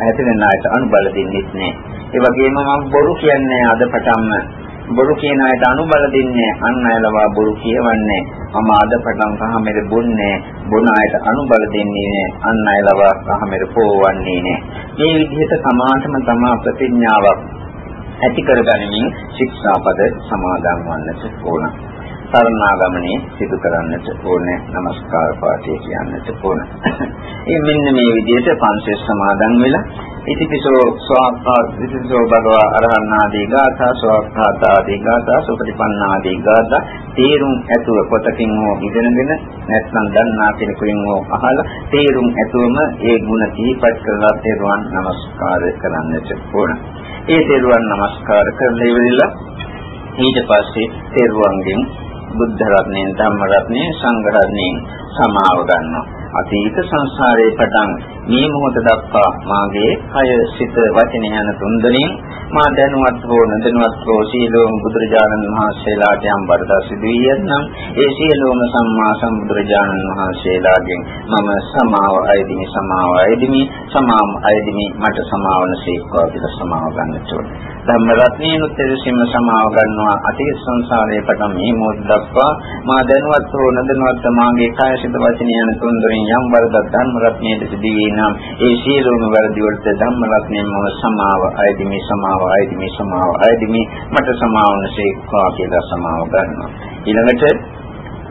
හැසිරෙන අයට අනුබල දෙන්නේ නැහැ. ඒ වගේම මම බොරු කියන්නේ අද පටන්ම බොරු කියන අයට අනුබල දෙන්නේ අන් අය ලවා බොරු කියවන්නේ මම අද පටන් කහමෙර බොන්නේ බොන අයට අනුබල දෙන්නේ නැහැ අන් අය ලවා කහමෙර පෝවන්නේ නැහැ මේ විදිහට සමාතම තමා ප්‍රතිඥාවක් ඇති කරගනිමින් ශික්ෂාපද සමාදන් වන්නට ඕන. සරණාගමනේ සිදු කරන්නට ඕනේ. নমස්කාර පාඨය කියන්නට ඕන. ඒ මෙන්න මේ විදිහට පංචේ සමාදන් වෙලා ඉතිපිසෝ ස්වාක්ඛා විසිසෝ භගවා අරහන් ආදී ගාථා ස්වාක්ඛාත ආදී ගාථා සුපටිපන්න ආදී ගාථා තේරුම් ඇතුව පොතකින් හෝ ඉගෙනගෙන නැත්නම් දන්නා කෙනෙකුෙන් හෝ අහලා තේරුම් ඇතුවම ඒ ගුණ දීපත් කරලා තේරුවන් নমස්කාර කරන්නට ඕන. ඒ තෙරුවන් নমස්කාර කරලා ඉවරලා ඊට පස්සේ තෙරුවන්ගෙන් බුද්ධ රත්නයෙන් ධම්ම රත්නයෙන් සංඝ රත්නයෙන් සමාව ගන්නවා. අතීත සංසාරේ පටන් මේ මොහොත දක්වා මාගේ කය සිත වචන යන තුන්දෙනින් මා දැනුවත් හෝ නොදැනුවත් හෝ සීලෝම බුදුරජාණන් වහන්සේලාට යම් වරදක් සිදු වී ඇතනම් ඒ සීලෝම සම්මා සම්බුදුරජාණන් වහන්සේලාගෙන් මම සමාව අයදිමි සමාව අයදිමි. සමාම අයදිමි මට සමාවන සීක්වා කියලා සමාව ගන්නට ඕනේ. ධම්ම රත්නේනුත් එලෙසින්ම සමාව ගන්නවා. අතීත සංසාරයේ පටන් මේ මොහොත දක්වා මා දැනුවත් හෝ නොදැනුවත් මාගේ කය සිත වචන යන තුන්දෙනින් යම් වරදක් ධර්ම රත්නයේ සිදු වී නම් ඒ සියලුම වැරදි වලට ධම්ම රත්නයෙන් මම සමාව අයදිමි සමාව අයදිමි සමාව අයදිමි මට සමාවනසේක්වා කියලා සමාව ගන්නවා. ඊළඟට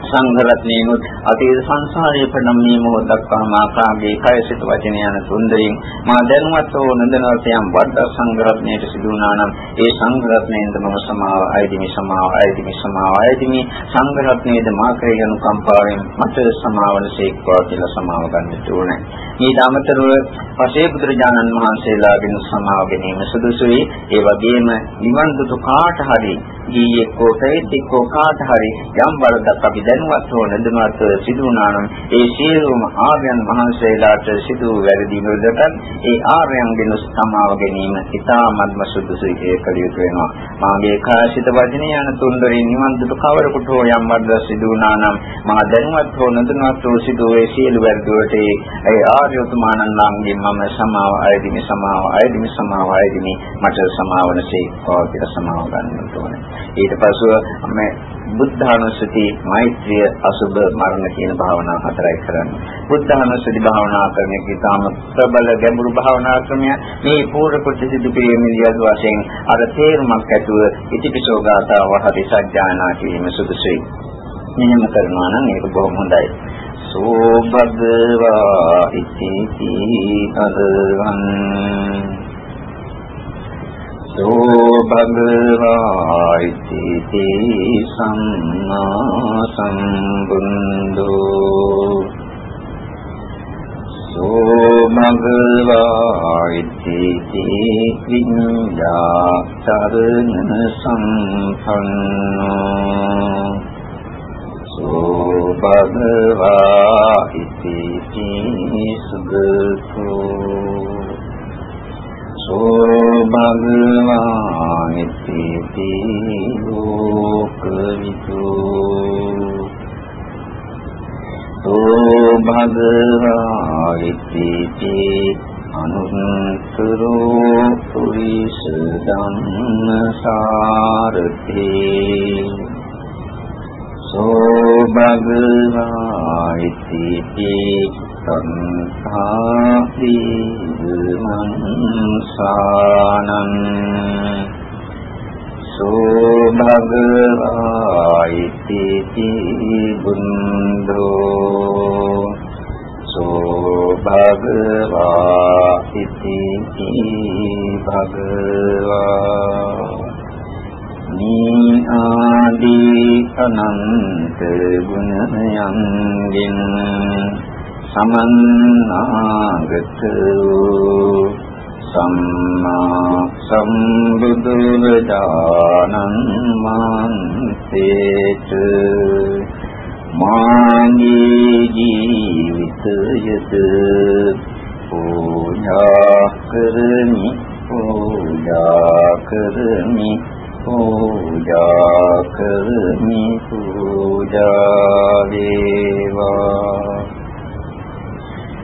සංඝ රත්නයනොත් අතීත සංසාරයේ පදම් මේ මොහොත දක්වා මා කාගේ කය සිත වචන යන තුන්දරින් මා දැනුවත් හෝ නොදැනුවත් යම් වඩ සංඝ රත්නයට සිදු වුණා නම් ඒ සංඝ රත්නයෙන්ද මම සමාව අයදිමි සමාව අයදිමි සමාව අයදිමි සංඝ රත්නයේද මා කරේ අනුකම්පාවෙන් මට සමාවන සේක්වා කියලා සමාව ගන්නට ඕනේ ඊට අමතරව පසේ බුදුරජාණන් වහන්සේලාගෙන් සමාව ගැනීම සුදුසුයි. ඒ වගේම නිවන් දුතු කාට හරි ගීයකෝ පැවිද්දෙකෝ කාට හරි යම් වරදක් අපි දැනුවත් හෝ නැදනවත් සිදු වුණා නම් ඒ සියලුම ආර්යයන් වහන්සේලාට සිදු වැරදි වලට ඒ ආර්යයන්ගෙන් සමාව ගැනීම ඉතාමත්ම සුදුසුයි ඒ කලියුතු වෙනවා. මාගේ කාශිත වචනේ යන තුන්දරින් නිවන් දුතු කවරකට හෝ යම් වරදක් සිදු වුණා නම් මා දැනුවත් හෝ නැදනවත් හෝ සිදු වේ සියලු වැරදි වලට ඒ ආර්ය උතුමාණන්ලාගෙන් මම සමාව අයදිමි සමාව අයදිමි සමාව අයදිමි මට සමාවනසේ කෝපිත සමාව ගන්නට ඕනේ. ඊට පස්ව මේ බුද්ධානුස්සති මෛත්‍රිය අසුබ මරණ කියන භාවනා හතරයි කරන්නේ. බුද්ධානුස්සති භාවනා කරන එක ඉතාම ප්‍රබල ගැඹුරු භාවනා ක්‍රමය. මේ පූර්ව කොට සිදු කිරීමේදී අද වශයෙන් අර තේරුමක් ඇතුව ඉතිපිසෝ ගාථාව හරි සත්‍යයනා කිරීම සුදුසුයි. මෙහෙම කරනවා නම් ඒක බොහොම හොඳයි. සෝ භගවා ඉති අදවන් සෝ භගවා ඉති සම්මා සම්බුද්ධෝ සෝ භගවා ඉති විඤ්ඤා තරණ සම්පන්නෝ සෝ භගවා ඉති සුගතෝ. සෝ භගවා ඉති ලෝකවිදු සෝ භගවා ඉති අනුත්තරෝ පුරිස ධම්ම සාරතේ සෝ භගවා ඉති සංඛාති මංසානං සෝ භගවා ඉති බුද්ධෝ සෝ භගවා ඉති භගවා මේ ආදී අනන්ත ගුණයන්ගෙන් සමන්නාගත වූ සම්මා සම්බුදුරජාණන් වහන්සේට මාගේ ජීවිතයද පූජා කරමි පූජා කරමි පූජා කරමි පූජා වේවා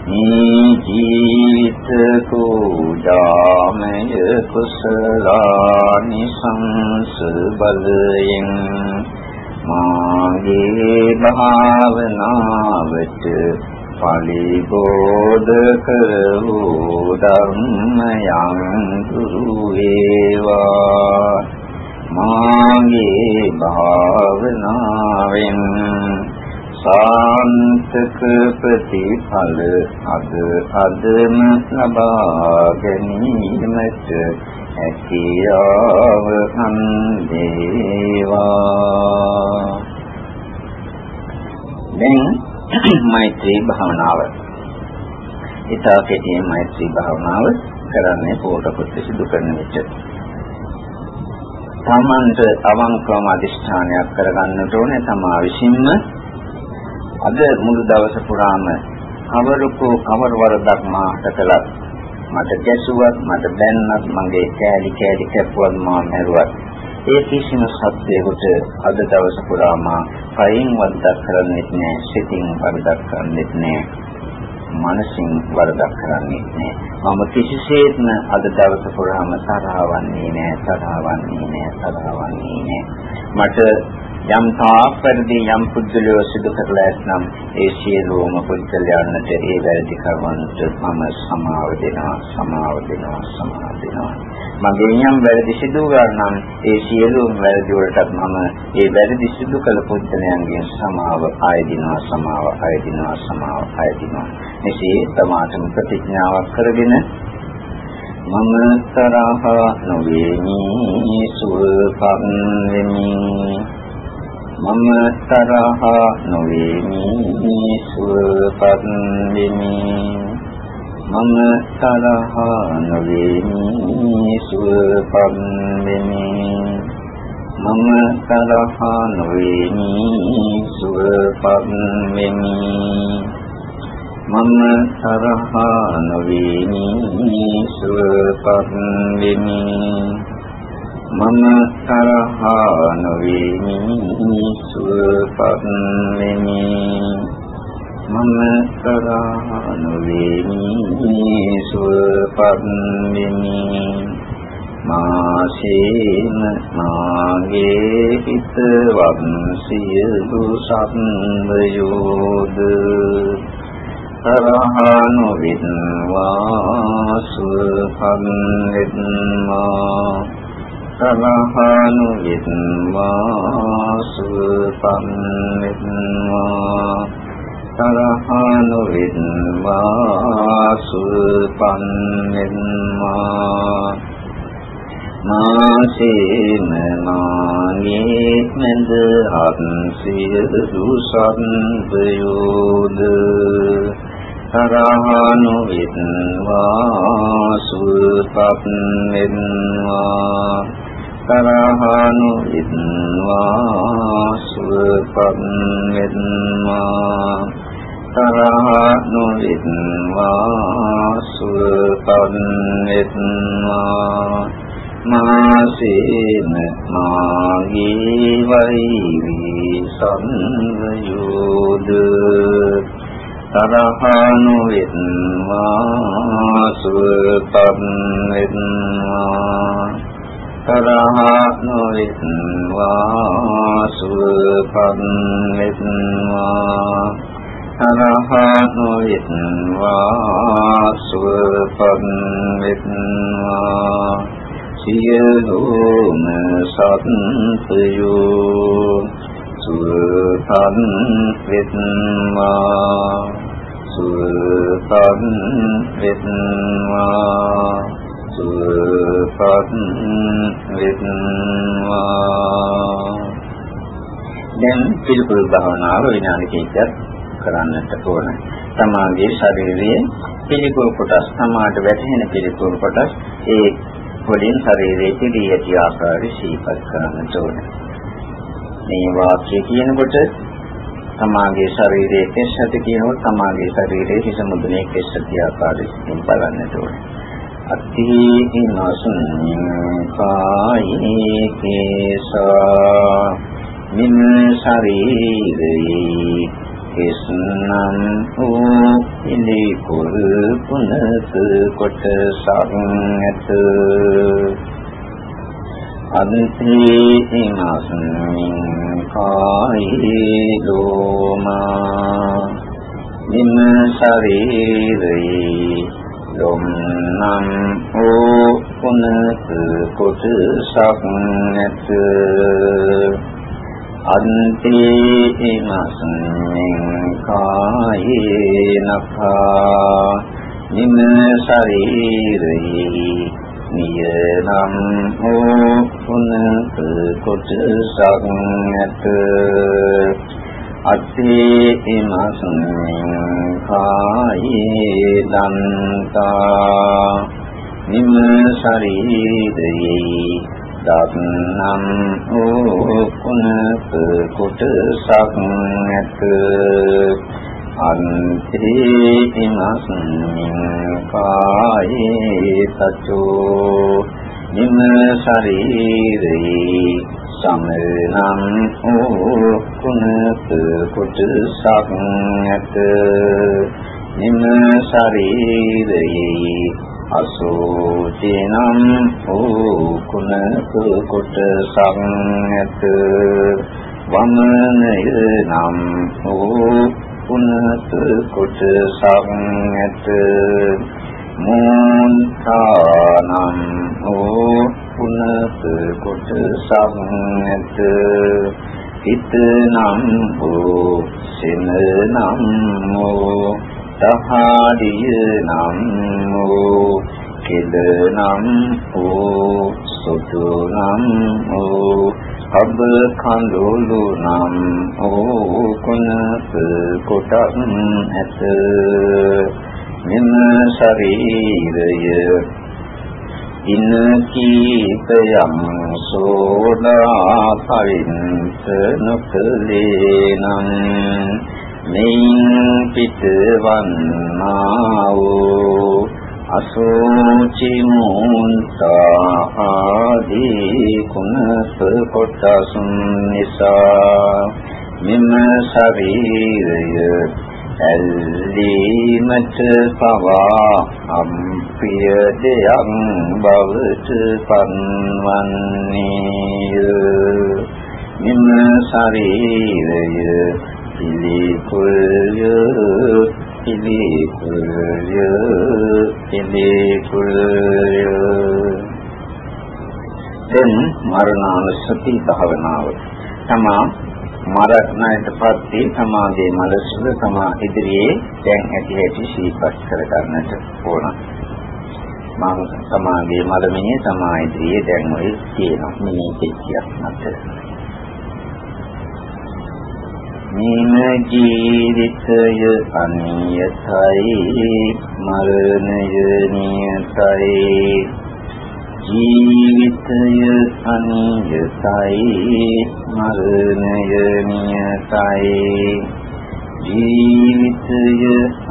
ජීවිත පූජාමය කුසලානි සංස බලයෙන් මාගේ භාවනාවට පලිබෝධ කරවූ ධර්මයන් දුරු වේවා මාගේ භාවනාවෙන් සාන්තක ප්‍රතිඵල අද අදම ලබා ගැනීමට හැකියාව හම්බේවා දැන් මෛත්‍රී භාවනාව. ඊට කෙටියෙන් මෛත්‍රී භාවනාව කරන්නේ පොත කොට සිදු කරන විට. තමන්ට අවංකවම අදිෂ්ඨානයක් කරගන්නට ඕනේ තමා විසින්ම අද මුළු දවස පුරාම කවරකෝ කවර වරදක් මාට කළත් මට ගැසුවත් මට බැන්නත් මගේ කෑලි කෑලි කැපුවත් මා මැරුවත් ඒ කිසිම සත්‍යයකට අද දවස පුරාම කයින් වරදක් කරන්නේත් නැහැ සිතින් වරදක් කරන්නේත් නැහැ මනසින් වරදක් කරන්නේත් නැහැ මම කිසිසේත්ම අද දවස පුරාම තරහවන්නේ නැහැ තරහවන්නේ නැහැ තරහවන්නේ නැහැ මට යම් තාපරදී යම් පුද්ගලයෝ සිදු කරලා ඇතනම් ඒ සියලුම පුද්ගලයන්ට ඒ වැරදි කර්මන්ට මම සමාව දෙනවා සමාව දෙනවා සමාව දෙනවා. මගේ යම් වැරදි සිදු කරනම් ඒ සියලුම වැරදි වලටත් මම ඒ වැරදි සිදු කළ පුද්ගලයන්ගෙන් සමාව ආයදිනවා සමාව ආයදිනවා සමාව ආයදිනවා මෙසේ තමාටම ප්‍රතිඥාවක් කරගෙන මම තරහ නොවේමි සුවපත් වෙමි. මම තරහ නොවේමි. සුවපත් වෙමි මම තරහ නොවේමි. සුවපත් වෙමි මම තරහ නොවේමි. සුවපත් වෙමි මම තරහ නොවේමි. සුවපත් වෙමි මම තරහ නොවේමි සුවපත් වෙමි. මම තරහ නොවේමි සුවපත් වෙමි. මාසේන මාගේ හිතවත් සියලු සත්වයෝද තරහ නොවෙත්වා සුවපත් වෙත්වා තරහ නොවෙත්වා සුවපත් වෙත්වා තරහනු විද්වා සුපන් විද්වා මාසේන මාගේ මන්ද හත් සියලු සත්වයෝද තරහනු විද්වා සුපන් විද්වා තරහනු විද්වා සුපන් විද්වා තරහ නොවෙත්වා සුවපත් වෙත්වා මාසේන මාගේ වෛරී සංයෝද තරහ නොවෙත්වා සුවපත් වෙත්වා තරහ නොවෙත්වා සුවපත් වෙත්වා තරහනු විත්වා සුවපත් විත්වා සියලුම සත්ත්වයෝ සුවපත් විත්වා සුවපත් විත්වා සුවපත් විත්වා දැන් පිළිපොල් භාවනාව විනාඩි කිහිපයක් කරන්නට ඕන. තමාගේ ශරීරයේ පිළිකුල් කොටස් තමාට වැටහෙන පිළිකුල් කොටස් ඒ වලින් ශරීරයේ පිළී ඇති ආකාරය සිහිපත් කරන්නට ඕන. මේ වාක්‍ය කියනකොට තමාගේ ශරීරයේ කෙස් ඇති කියනකොට තමාගේ ශරීරයේ හිස මුදුනේ කෙස් ඇති ආකාරයෙන් බලන්නට ඕන. අත්ථි ඉනසුන් කායේ කේසා මින් ශරීරේ එස්නම් වූ ඉලි කුල් පුනත කොට සම්ඇත අන්තේ ඉනස්මින් කායේ ලෝමා නිම ශරීරේ ලොම්නම් වූ පුනත කොට සම්ඇත අන්තේ මස්මින් කායේ නඛා නිම ශරීරේ නියනම් හෝ පුනත කොටසක් නැත. අත්තේ මස්මින් කායේ දන්තා නිම ශරීරේ දත්නම් ඕකුණක කුටසක් නැත අන්තේ ඉමස්මින් කායේ සචෝ නිම ශරීරේ සමනම් ඕකුණක කුටසක් නැත නිම ශරීරේ අසෝචිනම් ඕකුණක කොට සංයත වමනය නම් ඕකුණක කොට සංයත මුන්තානම් ඕකුණක කොට සංයත හිතනම් ඕ සිනනම් ඕ සහාදිය නම් වූ කෙද නම් වූ සුදු නම් වූ අබ කඳුළු නම් වූ කුණක කොටක් ඇත. මෙම ශරීරය ඉන කීපයම් සෝදා පරින්ත නොකලේ නම් මෙයින් පිටවන්නා වූ අසෝචි මුන්තා ආදී කුණප කොටසුන් නිසා මෙම ශරීරය ඇල්ලීමට පවා අම්පිය දෙයක් බවට පන්වන්නේය. මෙම ශරීරය පිළිකුල්ය පිළිකුල්ය පිළිකුල්ය. දැන් මරණානුස්සති භාවනාව. තමා මරණයටපත් වී සමාධියේ මලසුද තමා ඉදිරියේ දැන් ඇති ඇති ශීපත් කර ගන්නට ඕන. මම සමාධියේ මලමිනේ තමා ඉදිරියේ දැන් ඔය තියෙනවා. මේ පිටියක් නැතර. මේ ජීවිතය අනියතයි මරණය නියතයි ජීවිතය අනියතයි මරණය නියතයි. ජීවිතය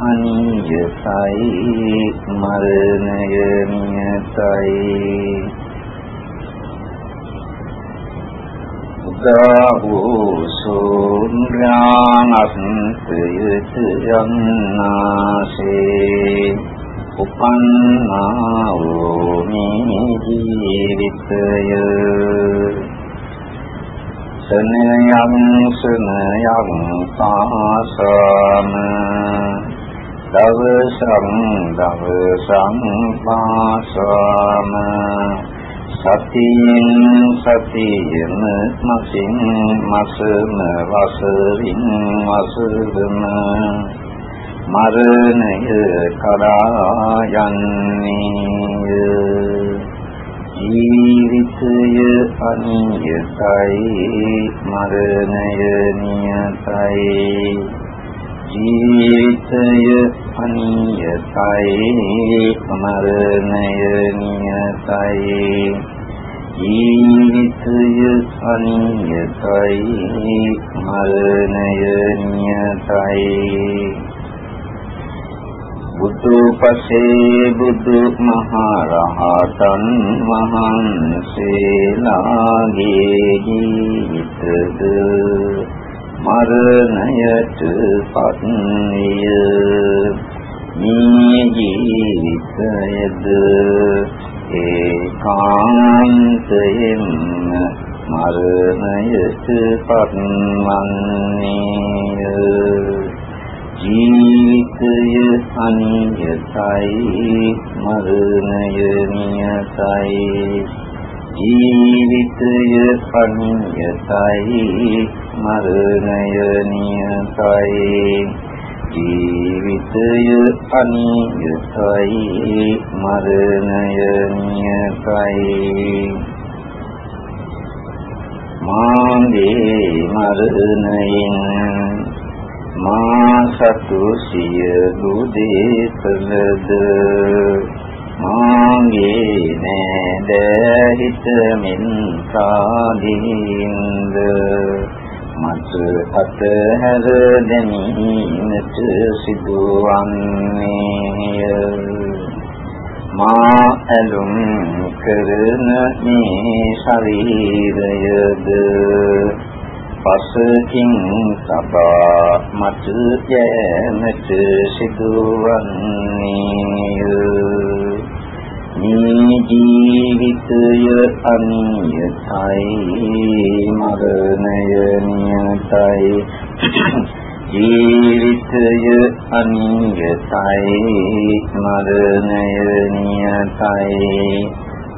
අනියතයි මරණය නියතයි. උදාහෝ සෝන්්‍රානස්තයත යන්නාසේ. උපන්නා වූ මේ ජීවිතය සනයම් සනයම් පාසම දවසං දවසං පාසම සතියෙන් සතියෙන් මසින් මසම වසරින් වසරම මරණය කරා යන්නේ ජීවිතය අනියතයි මරණය නියතයි. ජීවිතය අනියතයි මරණය නියතයි. ජීවිතය අනියතයි මරණය නියතයි. බුදු පසේ බුදු මහරහතන් වහන්සේලාගේ ජීවිතද මරණයට පත්නිය මේ ජීවිතයද ඒකාන්තයෙන්ම මරණයට පත්වන්නේය ජීවිතය අනියතයි මරණය නියතයි. ජීවිතය අනියතයි මරණය නියතයි. ජීවිතය අනියතයි මරණය නියතයි. මාගේ මරණයෙන් මා සතු සියලු දේකලද මාගේ නෑද හිත මින් සාදීන්ද? මත අතහැර දැමීමට සිදුවන්නේය. මා ඇලුම් කරන මේ ශරීරයද පසකින් සබා මත යෑමට සිදුවන්නේ මේ ජීවිතය අනියතයි මරණය නියතයි. ජීවිතය අනියතයි මරණය නියතයි.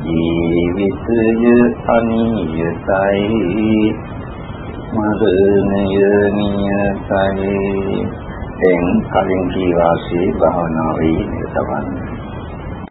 ජීවිතය අනියතයි මරණය නියතයි එන් කලින් කී වාසේ භාවනාවේ නිරතවන්නේ.